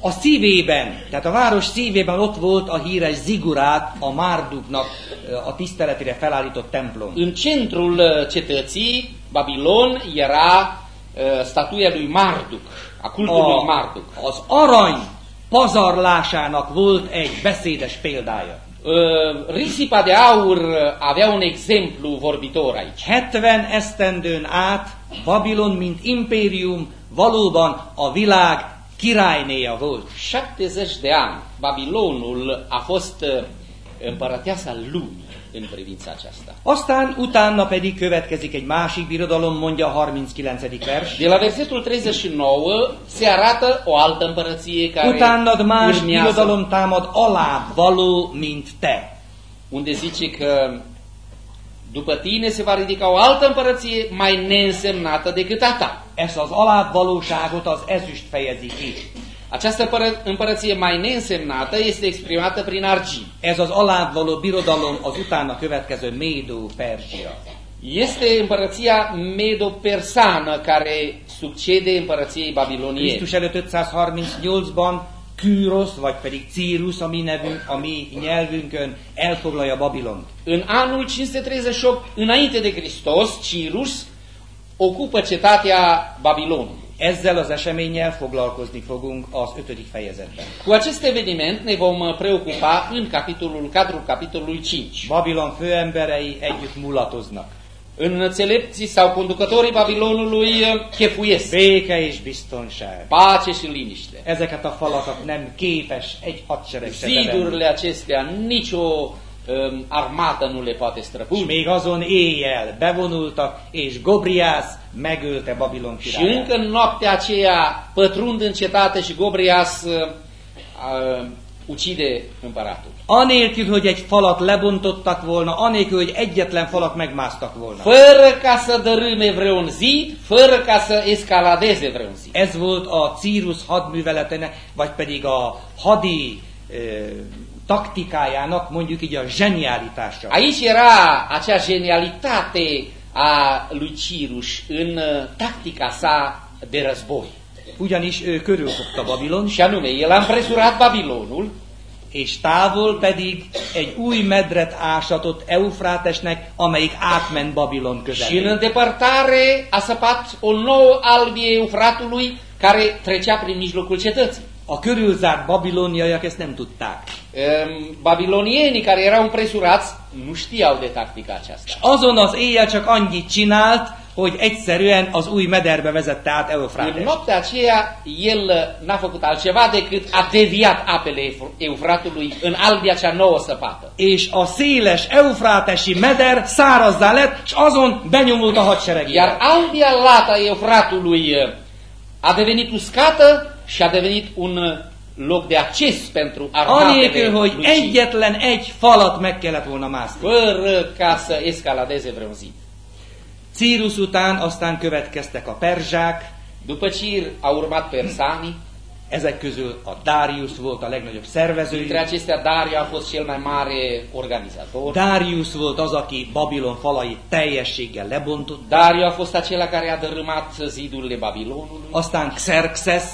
A szívében, tehát a város szívében ott volt a híres zigurát, a Márduknak ö, a tiszteletére felállított templom. În centrul cetății, Babilon, era statuia lui Marduk, a cultului A, Marduk. az arany pazarlásának volt egy beszédes példája. Risipa de aur avea un exemplu vorbitor aici. 70 esztendőn át Babilon, mint impérium valóban a világ királynéja volt. 70 de ani, Babilonul a fost împărăteasa lumii în privința aceasta. Aztán utána pedig következik egy másik birodalom, mondja a 39. vers. De la versetul 39 se arată o altă împărăție care Utánad más urmează, birodalom támad alá való, mint te. unde zice că după tine se va ridica o altă împărăție mai neînsemnată decât a ta. Ezt az alávalóságot az ezüst fejezi ki. Această împără- împărăție mai neînsemnată este exprimată prin argint. Ez az alávaló birodalom az utána következő Médó-Perzsia. Este împărăția medo-persană care succede împărăției babiloniene. Krisztus előtt 538-ban Kűrosz, vagy pedig Círus, a mi, nevünk, a mi nyelvünkön elfoglalja Babilont. În anul 538 înainte de Hristos, Cirus ocupă cetatea Babilonului. Ezzel az eseménnyel foglalkozni fogunk az ötödik fejezetben. Cu acest eveniment ne vom uh, preocupa în capitolul, cadrul capitolului 5. Babilon főemberei együtt mulatoznak. Înțelepții sau conducătorii Babilonului uh, chefuiesc Béke és biztonság. pace și liniște. Ezeket a falakat nem képes egy hadsereg. Zidurile acestea nicio um, armată nu le poate És străpuni. még azon éjjel bevonultak, és Gobriász megölte Babilon Și királyát. încă în noaptea aceea pătrund în cetate și Gobrias uh, uh, ucide împăratul. Anélkül, hogy egy falat lebontottak volna, anélkül, hogy egyetlen falat megmásztak volna. Fără ca să dărâme vreun zid, fără ca să escaladeze vreun zid. Ez volt a Círus hadműveletének, vagy pedig a hadi ö, taktikájának mondjuk így a zsenialitása. Aici era acea genialitate a lui Cirus în uh, tactica sa de război. Ugyanis ő körülfogta Babilon, Și anume, el a împresurat Babilonul és távol pedig egy új medret ásatott Eufrátesnek, amelyik átment Babilon și în közelé. îndepărtare a săpat o nouă albie Eufratului care trecea prin mijlocul cetății. A körülzárt babiloniaiak ezt nem tudták. Ehm, Babilonienii care erau împresurați nu știau de tactica aceasta. Azon az éjjel csak annyit csinált, hogy egyszerűen az új mederbe vezette át În Eufrates. noaptea aceea, el n-a făcut altceva decât a deviat apele Eufr- Eufratului în albia cea nouă săpată. És a széles eufrátesi meder szárazzá lett, és azon benyomult a Iar hadseregébe. albia lata Eufratului uh, a devenit uscată și a devenit un uh, loc de acces pentru armatele Anélkül, hogy egyetlen egy falat meg kellett volna mászni. fără ca să escaladeze vreun zid. Círus után aztán következtek a perzsák, După Cir a urmat persanii, ezek közül a Darius volt a legnagyobb szervező. dintre acestea Dario a fost cel mai mare organizator. Darius volt az, aki Babilon falait teljességgel lebontott. Dario a fost acela care a dărâmat zidurile Babilonului, Aztán Xerxes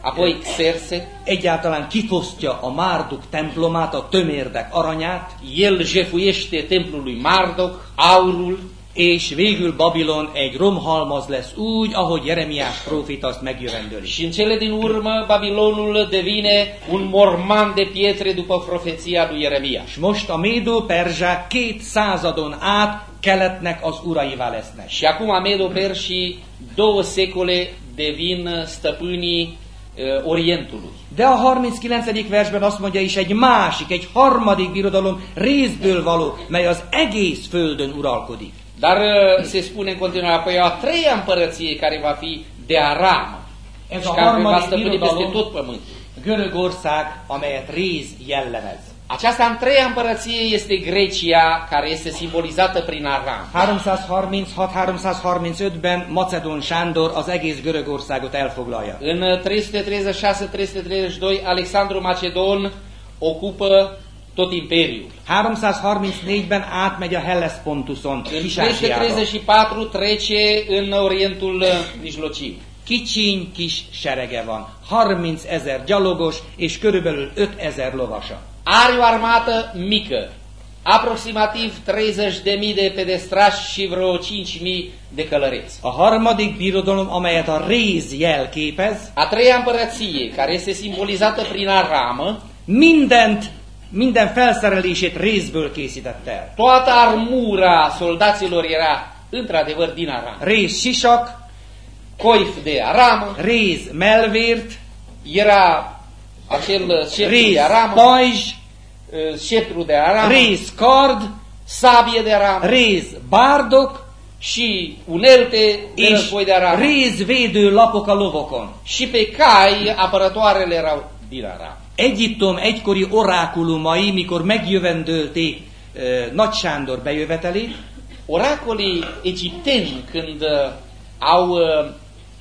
apoi Xerse, egyáltalán kifosztja a Márduk templomát, a tömérdek aranyát, el jefuiește templul lui Mardoc, aurul, és végül Babilon egy romhalmaz lesz úgy, ahogy Jeremiás prófét azt megjövendöli. și în cele din urmă Babilonul devine un morman de pietre după profeția lui Ieremia. És most a Médó-Perzsák két századon át keletnek az uraivá lesznek. Și acum Medo-Persii două secole devin stăpânii Orientului. De a 39. versben azt mondja is egy másik, egy harmadik birodalom részből való, mely az egész földön uralkodik. Dar se spune în continuare apoi a treia împărăție care va fi de Aram Ez a harmadik birodalom tot pământul. Görögország, amelyet réz jellemez. Aceasta în treia împărăție este Grecia, care este simbolizată prin Aram. 336-335-ben Macedón Sándor az egész Görögországot elfoglalja. În 336-332 Alexandru Macedon ocupă tot imperiul. 334-ben átmegy a Hellespontuson, În Kis-Ázsiába. 334 trece în Orientul Mijlociu. Kicsiny kis serege van, 30 ezer gyalogos és körülbelül 5 ezer lovasa. Are o armată mică, aproximativ 30.000 de pedestrași și vreo 5.000 de călăreți. A harmadik birodalom, amelyet a réz jel képez, A treia împărăție, care este simbolizată prin aramă, mindent, minden felszerelését rézből készítette el. toată armura soldaților era într-adevăr din aram. Réz sisak, Coif de aramă, réz melvért, era acel șeptru réz de aramă, pajzs, șeptru de aramă, réz kard, sabie de aramă réz bárdok, și unelte de război de aramă. réz védő lapok a lovokon. Și pe cai apărătoarele erau din aram. Egyiptom egykori orákulumai, mikor megjövendölték e, Nagy Sándor bejövetelét, Oracolii egipteni, când uh, au uh,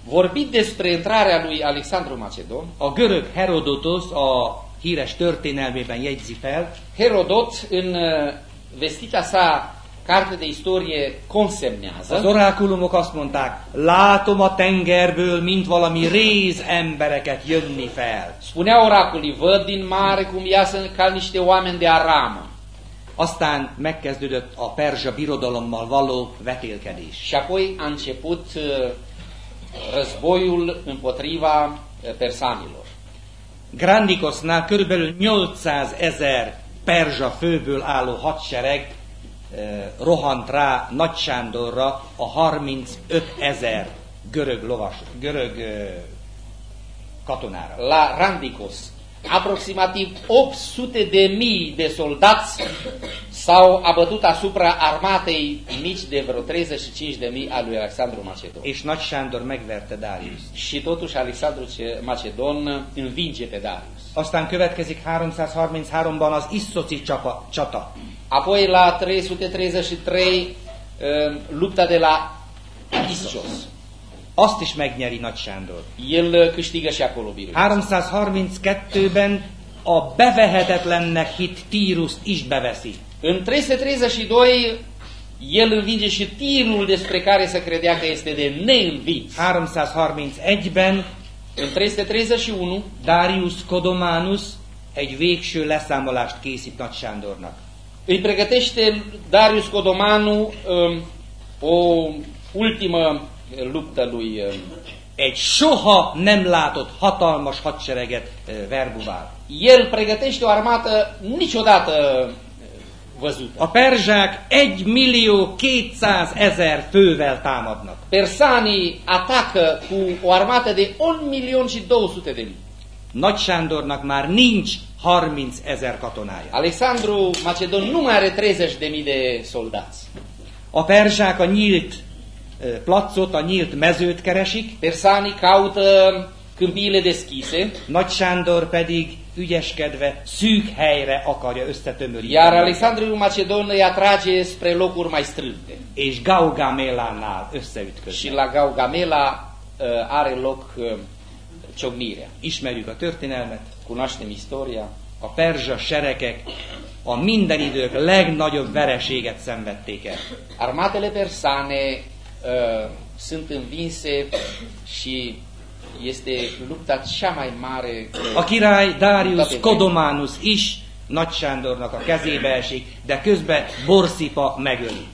vorbit despre intrarea lui Alexandru Macedon, a görög Herodotos a híres történelmében jegyzi fel, Herodot, în uh, vestita sa carte de istorie, az consemnează orákulumok azt mondták, látom a tengerből, mint valami réz embereket jönni fel. Spunea oracolii, văd din mare cum iasă ca niște oameni de aramă. Aztán megkezdődött a perzsa birodalommal való vetélkedés. Și apoi a început uh, războiul împotriva uh, persanilor. Grandikosnál körülbelül 800 ezer perzsa főből álló hadsereg eh, rohant rá Nagy Sándorra a 35 ezer görög lovas, görög eh, katonára. La Randicos, aproximativ 800 de mii de soldați s-au abătut asupra armatei mici de vreo 35 de mii a lui Alexandru Macedon. És Nagy Sándor megverte Dárius. Și totuși Alexandru ce- Macedon învinge pe Darius. Aztán következik 333-ban az Issoci csata. Apoi la 333 eh, lupta de la Ischos. Azt is megnyeri Nagy Sándor. El câștigă și acolo biruința. 332-ben a bevehetetlennek hit Tíruszt is beveszi. În 332 el învinge și tirul despre care se credea că este de neînvins. 331-ben În 331 Darius Kodomanus egy végső leszámolást készít Nagy Sándornak. îi pregătește Darius Codomanu um, o ultimă luptă lui Egy soha nem látott hatalmas hadsereget verbuvál. El pregătește o armată niciodată văzută. A perzsák 1 millió 200 ezer fővel támadnak. Persanii atacă cu o armată de 1 milion și 200 de mii. Nagy Sándornak már nincs 30 ezer katonája. Alexandru Macedon nu mai are 30 de mii de soldați. A perzsák a nyílt placot, a nyílt mezőt keresik, Persanii caută câmpiile deschise, Nagy Sándor pedig ügyeskedve szűk helyre akarja iar összetömöríteni. Alexandru Macedon îi atrage spre locuri mai strânte. És Gaugamélánál Și összeütközik. la Gaugamela uh, are loc uh, ciocnirea. Ismerjük a történelmet. Cunoaștem istoria. A perzsa seregek a minden idők legnagyobb vereséget szenvedték el. Armatele persane uh, sunt învinse și este lupta cea mai mare. uh, A király Darius Toate- Kodománus is Nagy Sándornak a kezébe esik, de közben Borszipa megöli.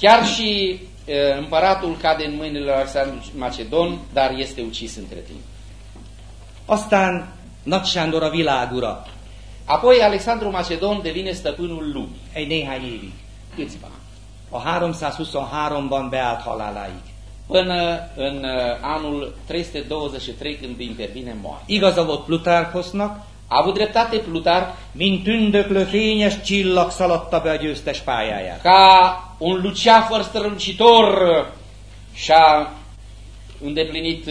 Chiar și uh, împăratul cade în mâinile lui Alexandru Macedon, dar este ucis între timp. Aztán Nagy Sándor a világura Apoi Alexandru Macedon devine stăpânul lumii. egy néhány évig. Câțiva ani. A 323-ban beállt haláláig. Până în anul 323 când intervine moartea. Igaza volt Plutarchosnak, A avut dreptate Plutarh mint tündöklő fényes csillag szaladta be a győztes pályájára. ca un luceafăr strălucitor și-a îndeplinit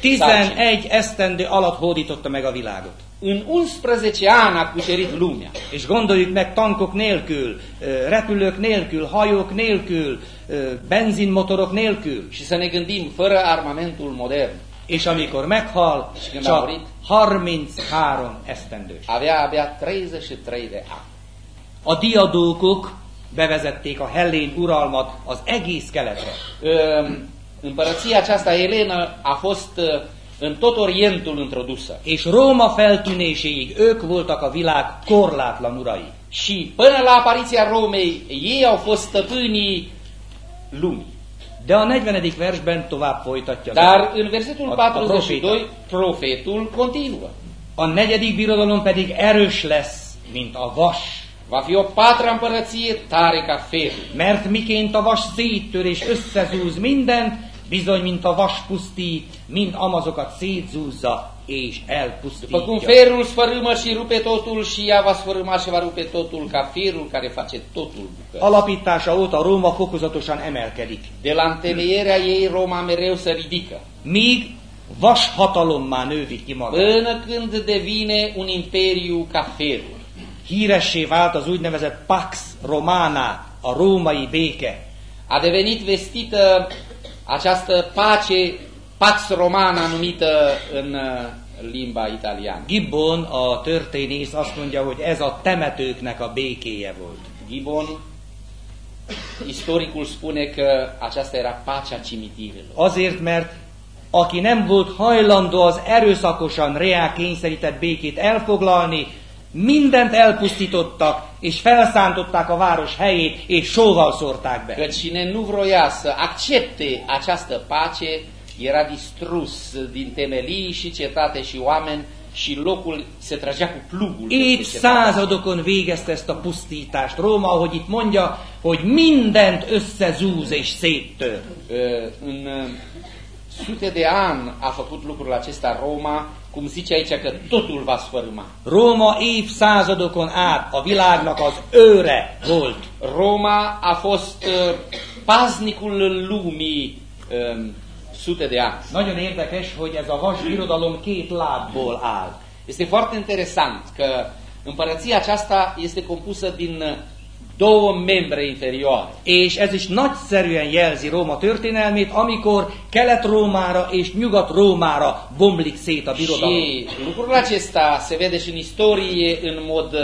11 esztendő alatt hódította meg a világot. în 11 ani a cucerit lumea. És gondoljuk meg tankok nélkül, repülők nélkül, hajók nélkül, benzinmotorok nélkül. Și să ne gândim, fără armamentul modern, És amikor meghal, És csak murit? 33 esztendős. avea abia 33 de ani. A diadókok bevezették a hellén uralmat az egész keletre. Împărăția aceasta elenă a fost ă, în tot Orientul introdusă. És Róma feltűnéséig ők voltak a világ korlátlan urai. Și până la apariția Romei, ei au fost stăpânii lumii. De a 40. versben tovább folytatja. Dar în versetul A- a 42, profetul continuă. A negyedik birodalom pedig erős lesz, mint a vas. Va fi o patra împărăție tare ca ferul. Mert miként a vas széttör és összezúz mindent, bizony, mint a vas pusztít, mind amazokat szétzúzza és După cum elpusztítja. ferul sfărâmă și rupe totul și ea va sfărâma și va rupe totul ca ferul care face totul bucăți. Alapítása óta Róma fokozatosan emelkedik. De la întemeierea ei Roma mereu se ridică. Míg vas hatalommá nődik ki maga. Până când devine un imperiu ca ferul. Híressé vált az úgynevezett Pax Romana, a római béke. A devenit vestită această pace, pax romana numită în uh, limba italiană. Gibbon, a történész azt mondja, hogy ez a temetőknek a békéje volt. Gibbon, istoricul spune că aceasta era pacea cimitirelor. Azért, mert aki nem volt hajlandó az erőszakosan reál kényszerített békét elfoglalni, mindent elpusztítottak, és felszántották a város helyét, és sóval szórták be. Că cine nu vroia să accepte această pace era distrus din temelii și cetate și oameni și locul se trăgea cu plugul. Évszázadokon végezte ezt a pusztítást. Róma, ahogy itt mondja, hogy mindent összezúz és széttör. În sute de ani a făcut lucrul acesta Roma, cum zice aici că totul va sfărâma. Róma évszázadokon át a világnak az őre volt. Roma a fost uh, paznicul lumii um, sute de ani. Nagyon érdekes, hogy ez a vas birodalom két lábból áll. Este foarte interesant că împărăția aceasta este compusă din două membre interioare. És ez is nagyszerűen jelzi Róma történelmét, amikor Kelet-Rómára és Nyugat-Rómára bomlik szét a birodalom. Și lucrul acesta se vede și în istorie în mod uh,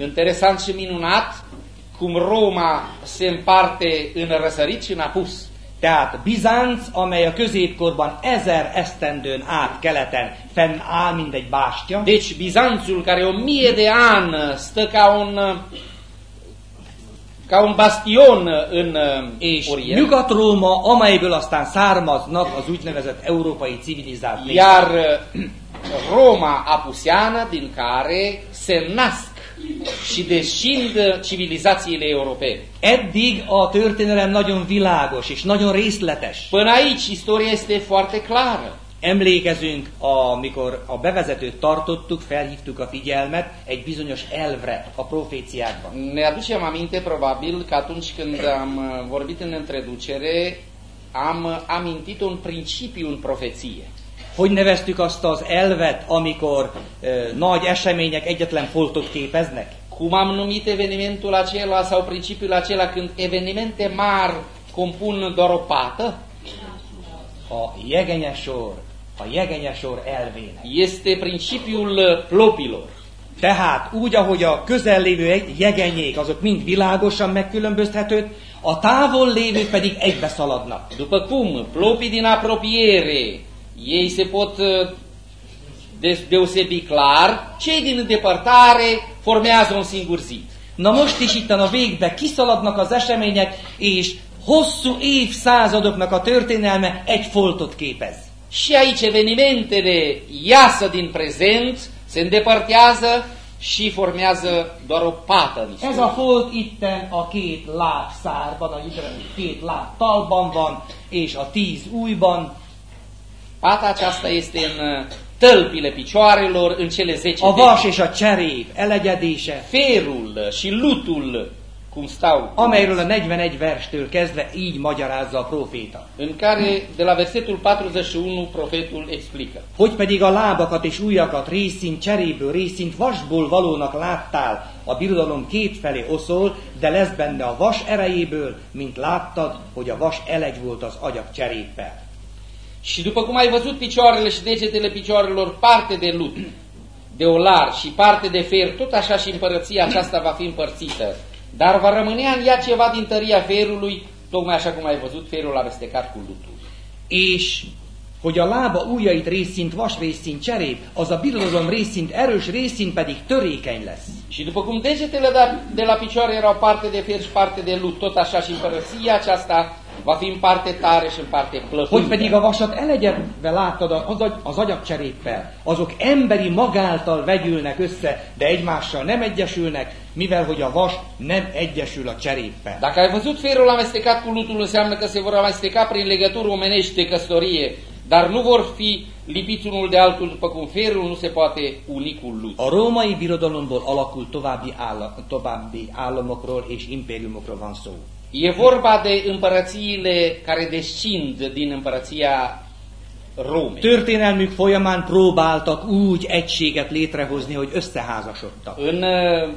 interesant și minunat, cum Roma se împarte în răsărit și în apus. Tehát Bizánc, amely a középkorban ezer esztendőn át keleten fennáll, mint egy bástya, Deci Bizanțul care o mie de ani stă ca un ca un bastion în és Orient, Nyugat-Róma, amelyből aztán származnak az úgynevezett európai civilizált népek. iar Roma apuseană din care se nasc și descind civilizațiile europene. Eddig a történelem nagyon világos és nagyon részletes. Până aici istoria este foarte clară. Emlékezünk, amikor a bevezetőt tartottuk, felhívtuk a figyelmet egy bizonyos elvre a proféciákban. Ne aducem aminte probabil că atunci când am uh, vorbit în introducere, am uh, amintit un principiu în profeție. Hogy neveztük azt az elvet, amikor ö, nagy események egyetlen foltot képeznek? Cum am numit evenimentul acela sau principiul acela când evenimente mari compun doar o pată? A jegenyesor, a jegenyesor elvének. Este principiul uh, plopilor. Tehát úgy, ahogy a közel lévő jegenyék, azok mind világosan megkülönböztetők, a távol lévők pedig egybe szaladnak. După cum plopii din apropiere, ei se pot uh, deosebi clar, cei din îndepărtare formează un singur zid. Na most is itten a végbe kiszaladnak az események, és hosszú évszázadoknak a történelme egy foltot képez. Și aici evenimentele iasă din prezent, se îndepărtează și formează doar o pată în Ez istorie. a folt itten a két láb szárban, a két láb talban van, és a tíz újban. Pata aceasta este în uh, tălpile picioarelor, în cele zece A vas degete. és a cserép elegedése, Ferul și lutul, cum stau, amelyről a 41 verstől kezdve így magyarázza a proféta. în care de la versetul 41 profetul explică. Hogy pedig a lábakat és ujjakat részint cseréből, részint vasból valónak láttál, a birodalom két felé oszol, de lesz benne a vas erejéből, mint láttad, hogy a vas elegy volt az agyak cseréppel. Și după cum ai văzut picioarele și degetele picioarelor parte de lut, de olar și parte de fer, tot așa și împărăția aceasta va fi împărțită. Dar va rămânea în ea ceva din tăria ferului, tocmai așa cum ai văzut ferul amestecat cu lutul. És hogy a lába ujjait részint vas, részint cserép, az a birodalom részint erős, részint pedig törékeny lesz. Și după cum degetele de- de la picioare erau parte de fer și parte de lut, tot așa și împărăția aceasta va fi în parte tare și în parte Hogy pedig plăcută. a vasat elegyedve láttad az, agy, az agyagcseréppel, azok emberi magáltal vegyülnek össze, de egymással nem egyesülnek, mivel hogy a vas nem egyesül a cseréppel. Dacă ai văzut ferul amestecat cu lutul, înseamnă că se vor amesteca prin legături omenești de căsătorie, dar nu vor fi lipiți unul de altul, după cum ferul nu se poate uni cu lut. A római birodalomból alakult további, állam, további államokról és impériumokról van szó. E vorba de împărățiile care descind din împărăția Romei. Történelmük folyamán próbáltak úgy egységet létrehozni, hogy összeházasodtak. În uh,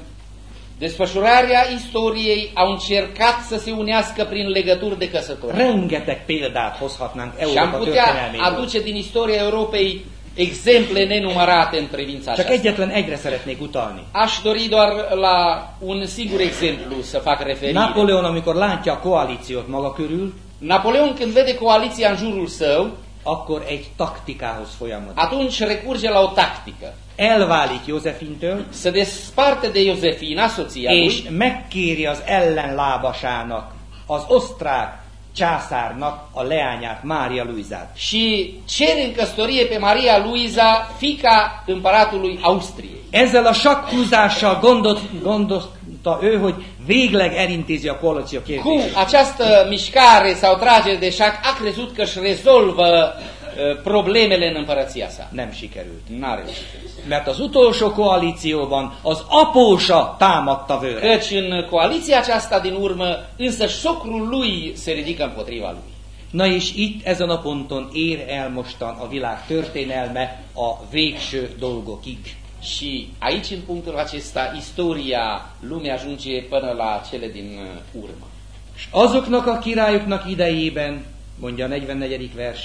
desfășurarea istoriei au încercat să se unească prin legături de căsătorie. Rengeteg példát hozhatnánk Și am Európa putea aduce din istoria Europei exemple nenumărate în privința Csak aceasta. egyetlen egyre szeretnék utalni. Aș dori doar la un singur exemplu să fac referire. Napóleon, amikor látja a koalíciót maga körül, Napoleon când vede coaliția în jurul său, akkor egy taktikához folyamodik. atunci recurge la o tactică. Elválik Józefintől, Se desparte de Iosefina, soția és lui, megkéri az ellenlábasának, az osztrák császárnak a leányát, Mária Luizát. și cere în căsătorie pe Maria Luiza, fica împăratului Austriei. Ezzel a sakkúzással gondot, gondolta ő, hogy végleg elintézi a koalíció Cu kérdését. această mișcare sau tragere de șac a crezut că își rezolvă problemele în împărăția sa. Nem sikerült. Reușit. Mert az utolsó koalícióban az apósa támadta vőre. Căci în coaliția aceasta din urmă, însă socrul lui se ridică împotriva lui. Na és itt ezen a ponton ér el mostan a világ történelme a végső dolgokig. Și aici, în punctul acesta, istoria lumii ajunge până la cele din uh, urmă. És azoknak a királyoknak idejében, mondja a 44. vers,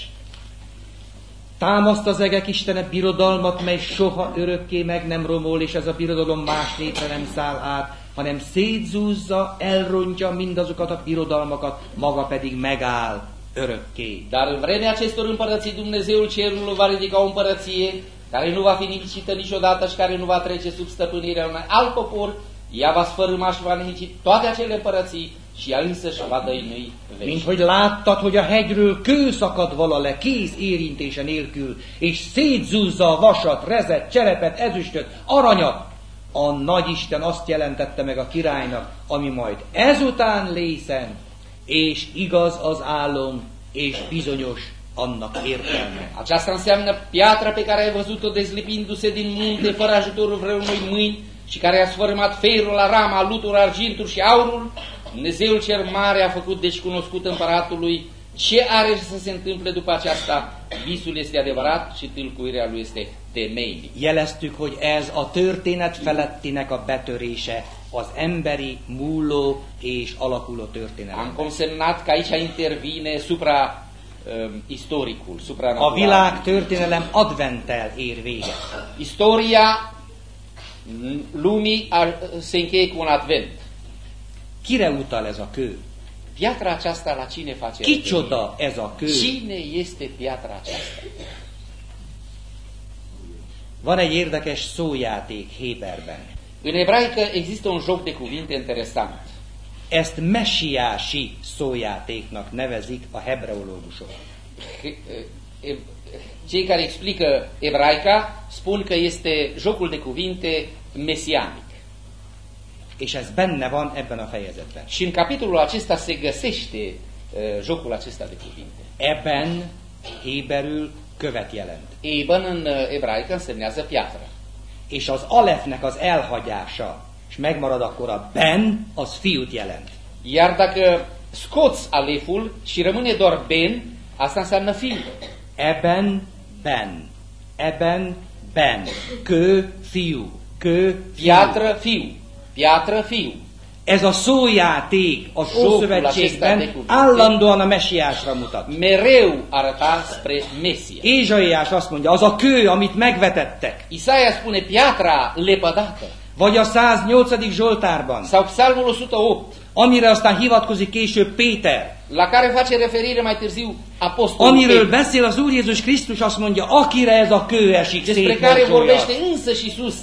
támaszt az egek Istene birodalmat, mely soha örökké meg nem romol, és ez a birodalom más létre nem száll át, hanem szétzúzza, elrontja mindazokat a birodalmakat, maga pedig megáll örökké. Dar în vremea acestor împărății Dumnezeul cerului va ridica o împărăție care nu va fi nimicită niciodată și care nu va trece sub stăpânirea unui alt popor, ea va sfărâma și va nimici toate acele împărății și însăși Mint hogy láttad, hogy a hegyről kő szakad vala kéz érintése nélkül, és szétzúzza a vasat, rezet, cserepet, ezüstöt, aranyat, a nagyisten azt jelentette meg a királynak, ami majd ezután lészen, és igaz az álom, és bizonyos annak értelme. Aceasta înseamnă piatra pe care ai văzut-o dezlipindu-se din munte fără ajutorul vreunui mâini și care a sfărâmat ferul la rama, lutul, argintul și aurul. Dumnezeul cel mare a făcut deci cunoscut împăratului ce are să se întâmple după aceasta. Visul este adevărat și tâlcuirea lui este temeinic. Jeleztük, hogy ez a történet felettinek a betörése, az emberi, múló és alakuló Am történelem. consemnat că aici intervine supra um, istoricul, A supranatural. világ történelem adventtel ér véget. Istoria lumii a- se încheie cu un advent. Kire utal ez a kő? Piatra aceasta la cine face? Kicsoda ez a kő? Cine este piatra aceasta? Van egy érdekes szójáték Héberben. În ebraică există un joc de cuvinte interesant. Ezt messiási szójátéknak nevezik a hebreológusok. Cei care explică ebraica spun că este jocul de cuvinte mesianic. És ez benne van ebben a fejezetben. Și în capitolul acesta se găsește uh, jocul acesta de cuvinte. Ebben Héberül követ jelent. Eben în uh, ebraică însemnează piatră. És az alefnek az elhagyása, és megmarad akkor a ben, az fiút jelent. Iar dacă scoți aleful și rămâne doar ben, asta înseamnă fiu. Ebben ben. Ebben ben. Kő, fiú. Kő, fiú. Piatră, fiu. Piatră, fiu. Ez a szójáték a Jogul Ószövetségben acesta de állandóan a messiásra mutat. Mereu arăta spre Mesia. Ézsaiás azt mondja, az a kő, amit megvetettek. Isaia spune piatra lepădată. Vagy a 108. Zsoltárban, Sau Psalmul 108, amire aztán hivatkozik később Péter. la care face referire mai târziu apostolul Amiről Petru, beszél az Úr Jézus Krisztus, azt mondja, akire ez a kő esik despre care vorbește însă și sus,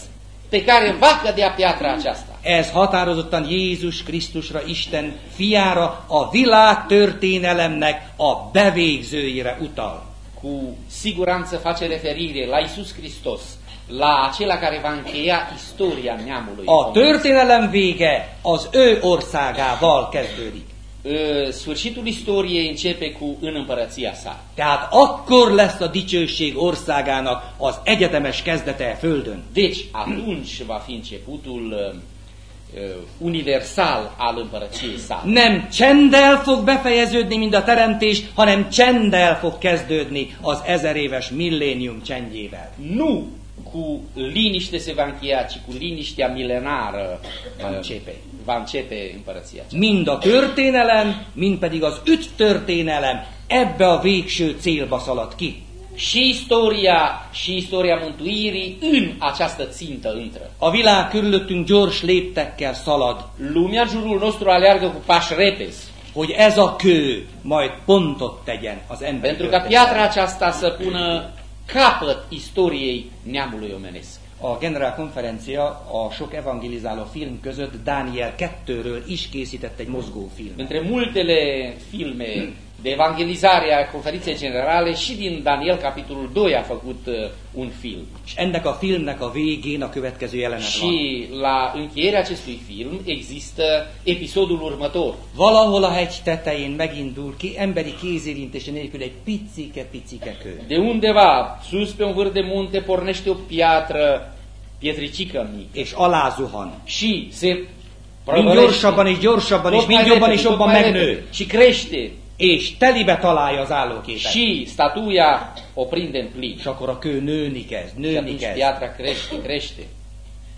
pe care va cădea piatra aceasta. Ez határozottan Jézus Krisztusra, Isten fiára, a világ történelemnek a bevégzőjére utal. Cu siguranță face referire la Isus Hristos, la acela care va încheia istoria neamului. A történelem vége az ő országával kezdődik. Sfârșitul istoriei începe cu în împărăția sa. Tehát akkor lesz a dicsőség országának az egyetemes kezdete a Földön. Deci, atunci va fi începutul universal al împărăției sale. Nem csenddel fog befejeződni, mint a teremtés, hanem csenddel fog kezdődni az ezer éves millénium csendjével. Nu cu liniște se va încheia, ci cu liniștea milenară Va începe. va începe împărăția. Mind a történelem, mind pedig az üt történelem ebbe a végső célba szalad ki. Și istoria și istoria mântuirii în această țintă intră. A világ körülöttünk gyors léptekkel szalad, Lumea jurul nostru aleargă cu pași repezi, hogy ez a kő majd pontot tegyen az ember pentru ca piatra aceasta să pună capăt istoriei neamului omenesc. A generál konferencia a sok evangelizáló film között Dániel 2-ről is készített egy mozgófilm. Între multele filme de evangelizare a conferinței generale și din Daniel capitolul 2 a făcut uh, un film. És ennek a filmnek a végén a következő jelenet van. Și la încheierea acestui film există episodul următor. Valahol a hegy tetején megindul ki emberi kézérintése nélkül egy picike-picike kő. De undeva, sus pe un vârf de munte, pornește o piatră pietricică mică És alázuhan. și se Mind gyorsabban és gyorsabban és mind jobban és jobban megnő. și crește És telibe találja az állóképet. și statuia o prinde în plin. És akkor a kő nőni kezd, nőni kezd. piatra crește, crește.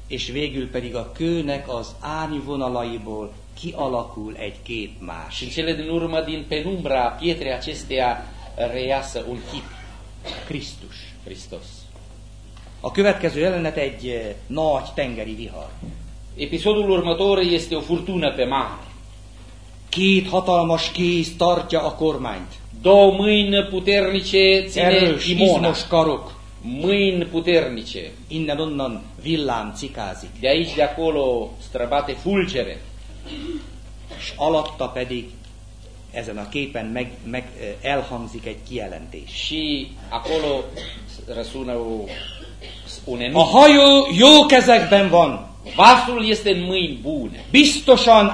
És végül pedig a kőnek az árnyvonalaiból kialakul egy képmás. Și în cele din urmă, din penumbra pietrei acesteia, reiasă un chip, Krisztus. Hristos. A következő jelenet egy eh, nagy tengeri vihar. Episodul următor este o furtună pe mare. Két hatalmas kéz tartja a kormányt. Două mâini puternice ține Erős, Imona. izmos karok. Mâini puternice. Innen-onnan villám cikázik. De aici, de acolo, străbate fulgere. És alatta pedig ezen a képen meg, meg, elhangzik egy kijelentés. Și acolo răsună o, un A hajó jó kezekben van. Vasul este în mâini bune. Biztosan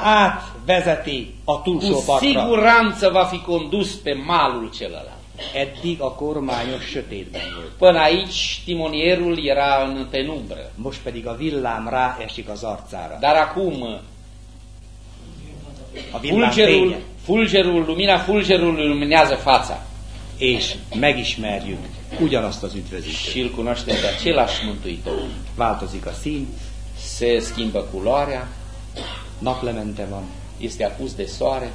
átvezeti a túlsó Cu partra. siguranță va fi condus pe malul celălalt. Eddig a kormányos sötétben volt. Până aici timonierul era în penumbră. Most pedig a villám ráesik az arcára. Dar acum A villám fulgerul, fénye. fulgerul, lumina fulgerului luminează fața. És megismerjük ugyanazt az üdvözítőt. Și îl cunoaștem pe același Mântuitor. Változik a szín, Se schimbă culoarea, naplemente van. Este apus de soare.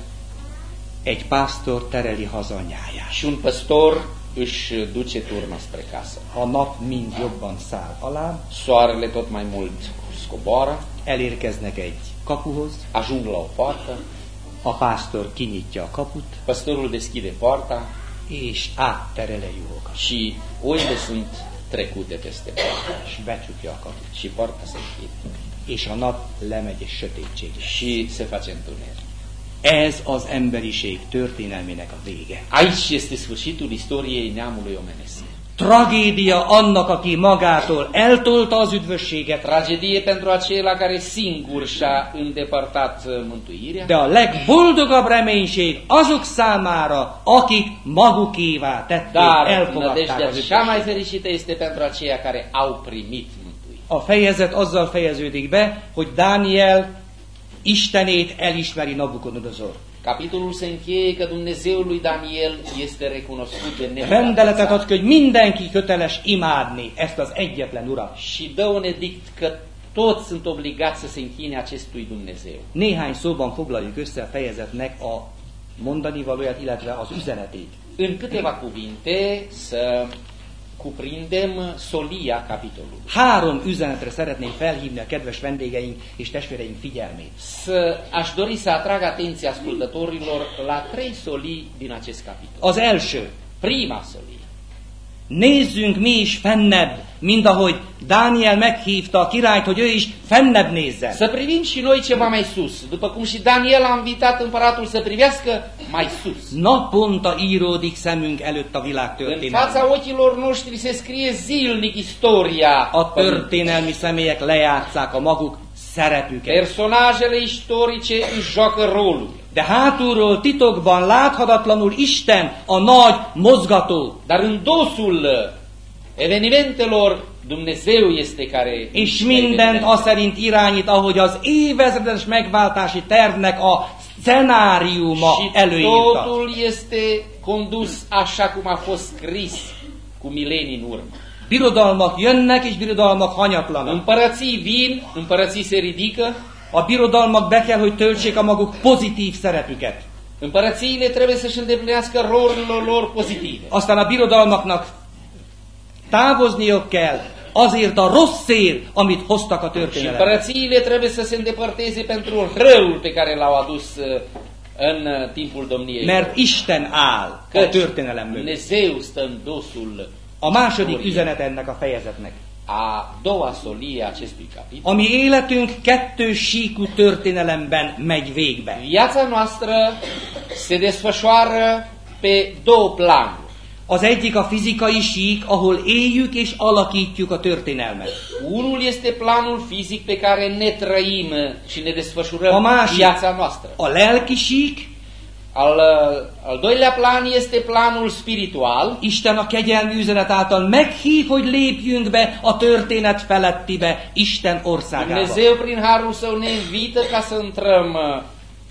Egy pásztor tereli haza nyáját. și un păstor își duce turma spre casă. A nap mind jobban száll alá, Soarele tot mai mult scoboară, elérkeznek egy kapuhoz, ajung la o poartă, a pásztor kinyitja a kaput, păstorul deschide poarta. És átterele juhokat, și oile sunt trecute peste poartă. És becsukja a kaput. și poarta se închide És a nap lemegy és sötétség. și se face întuneric. Ez az emberiség történelmének a vége. Aici este sfârșitul istoriei neamului omenesc. Tragédia annak, aki magától eltolta az üdvösséget, Tragedie pentru acela care singur și-a îndepărtat uh, mântuirea, de a legboldogabb reménység azok számára, akik magukévá tették, dar elfogadták az cea mai fericită este pentru aceia care au primit. A fejezet azzal fejeződik be, hogy Dániel Istenét elismeri Nabukodonozor. Capitolul se încheie că Dumnezeul lui Daniel este recunoscut de Rendeletet ad hogy mindenki köteles imádni ezt az egyetlen urat. și dă un edict că toți sunt obligați să se închine acestui Dumnezeu. Néhány szóban foglaljuk össze a fejezetnek a mondani valóját, illetve az üzenetét. În câteva cuvinte să cuprindem solia capitolului. Három üzenetre szeretném felhívni a kedves vendégeink és testvéreink figyelmét. Să aș dori să atrag atenția ascultătorilor la trei solii din acest capitol. Az első, Prima solie. Nézzünk mi is fennebb, mint ahogy Dániel meghívta a királyt, hogy ő is fennebb nézzen. Să privim și noi ceva mai sus, după cum și Daniel a invitat împăratul să privească mai sus. Naponta íródik szemünk előtt a világ În történelme. fața ochilor noștri se scrie zilnic istoria. A történelmi személyek lejátszák a maguk szerepüket. Personajele istorice își joacă rolul. De hátulról titokban láthatatlanul Isten a nagy mozgató. Dar în dosul evenimentelor Dumnezeu este care És mindent az szerint irányít, ahogy az évezredes megváltási tervnek a szenáriuma előírta. totul este condus așa cum a fost scris cu milenii în urmă. Birodalmak jönnek, és birodalmak hanyatlanak. Împărății vin, împărății se ridică, A birodalmak be kell, hogy töltsék a maguk pozitív szerepüket. împărățiile trebuie să-și îndeplinească rolurile lor pozitive. Aztán a birodalmaknak távozniuk kell azért a rosszért, amit hoztak a Și történelembe. împărățiile trebuie să se îndepărteze pentru răul pe care l-au adus uh, în uh, timpul domniei. Mert Isten áll a történelem mögött. Dumnezeu stă în dosul A második üzenet ennek a fejezetnek. A doua solie a acestui capitol. A mi életünk kettős síkú történelemben megy végbe. Viața noastră se desfășoară pe două planuri. Az egyik a fizikai sík, ahol éljük és alakítjuk a történelmet. Unul este planul fizic pe care ne trăim și ne A desfășurăm másik viața noastră. a lelki sík, Al, al doilea plan este planul spiritual. Isten a kegyelmi üzenet által meghív, hogy lépjünk be a történet felettibe, Isten országába. Dumnezeu prin harul său ne invită ca să intrăm uh,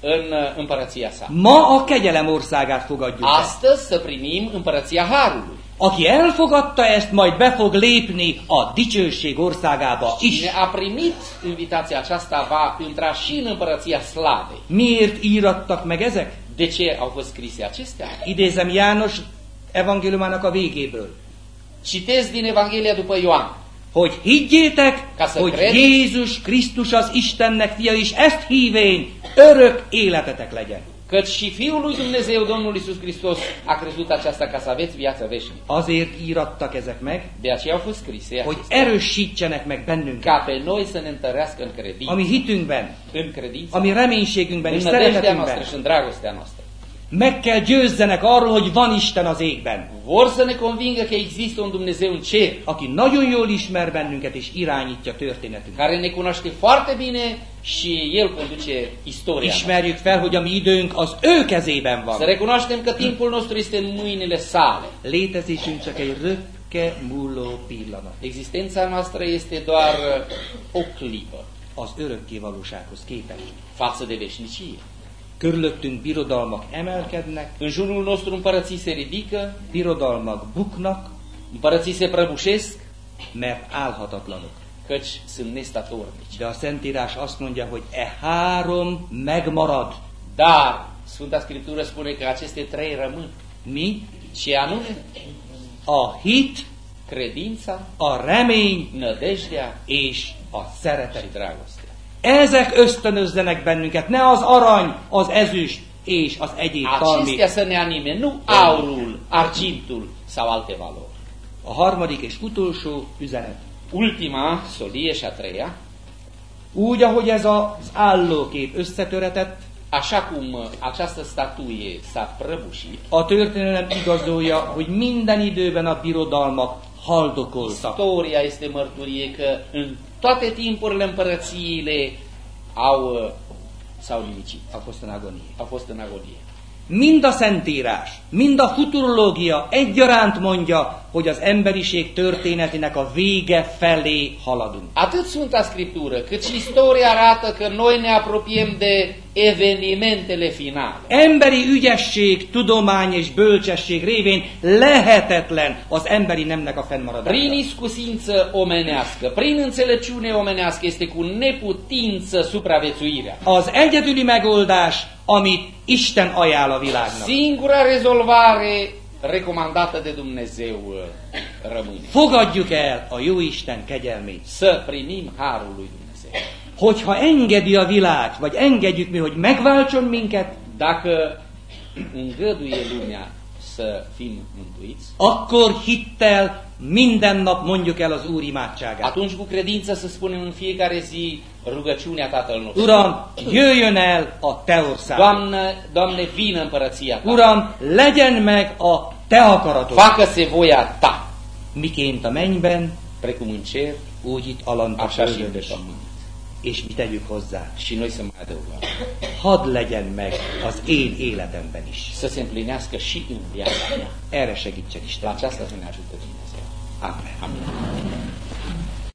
în uh, împărăția sa. Ma a kegyelem országát fogadjuk. Astăzi să primim împărăția harului. Aki elfogadta ezt, majd be fog lépni a dicsőség országába is. Cine a primit invitația aceasta va intra și în împărăția slavei. Miért írattak meg ezek? De ce au fost scrise acestea? Idézem János evangéliumának a végéből. Citez din Evanghelia după Ioan. hogy higgyétek, Ca să hogy credeți. Jézus Krisztus az Istennek fia, és ezt hívén örök életetek legyen. Căci și Fiul lui Dumnezeu, Domnul Isus Hristos, a crezut aceasta ca să aveți viață veșnică. Azért írattak ezek meg, De aceea au fost scrise hogy erősítsenek meg bennünket, ca pe noi să ne întărească în credință, ami hitünkben, în credință, ami reménységünkben în és szeretetünkben. noastră și în dragostea noastră. Meg kell győzzenek arról, hogy van Isten az égben, Vor să ne convingă că există un Dumnezeu în cer, aki nagyon jól ismer bennünket és irányítja történetünket. care ne cunoaște foarte bine și El conduce istoria. Ismerjük fel, hogy a mi időnk az ő kezében Să van. recunoaștem că timpul nostru este în mâinile sale. Létezésünk csak egy röpke múló pillanat. Existența noastră este doar uh, o clipă Az örökké valósághoz képest. față de veșnicie. Körülöttünk birodalmak emelkednek, În jurul nostru împărății se ridică, birodalmak buknak, împărății se prăbușesc, mert álhatatlanok. căci sunt nestatornici. De a Szentírás azt mondja, hogy e három megmarad. Dar Sfânta Scriptură spune că aceste trei rămân. Mi? Și anume, A hit, credința, a remény nădejdea és a și szeretet. Ezek ösztönözzenek bennünket, ne az arany, az ezüst és az egyéb talmi. Să ne anime, nu aurul, argintul sau alte valori. A harmadik és utolsó üzenet. Ultima, solie și a treia, Úgy, ahogy ez az állókép összetöretett, așa cum această statuie s-a prăbușit, a történelem igazolja, hogy minden időben a birodalmak haldokoltak. Istoria este mărturie că în toate timpurile împărățiile au, uh, s-au nimicit, A fost în agonie. au fost în agonie. Mind a Szentírás, mind a futurológia egyaránt mondja, hogy az emberiség történetének a vége felé haladunk. Atât Sfânta Scriptură, cât și istoria arată că noi ne apropiem de evenimentele finale. Emberi ügyesség, tudomány és bölcsesség révén lehetetlen az emberi nemnek a Prin fennmaradása. iscusință omenească, prin înțelepciune omenească este cu neputință supraviețuirea. Az egyedüli megoldás, amit Isten ajánl a világnak. Singura rezolvare recomandată de Dumnezeu uh, rămâne. Fogadjuk el a jó Isten kegyelmét. Să primim harul lui Dumnezeu. Hogyha engedi a világ, vagy engedjük mi, hogy megváltson minket, Dacă îngăduie lumea să fim mântuiți, akkor hittel minden nap mondjuk el az Úr imádságát. atunci cu credință să spunem în fiecare zi rugăciunea Tatăl nostru. Uram, jöjjön el a Te országod. Doamne, Doamne, vină împărăția Ta. Uram, legyen meg a Te akaratod. Facă-se voia Ta, Miként a mennyben, precum în cer, úgy itt alant a așa și pământ. És mi tegyük hozzá. Și noi să mai adăugăm. Hadd legyen meg az én életemben is. Să se împlinească și în viața mea. Erre segítsen La Isten. aceasta să ne ajute Dumnezeu. Amen. Amin.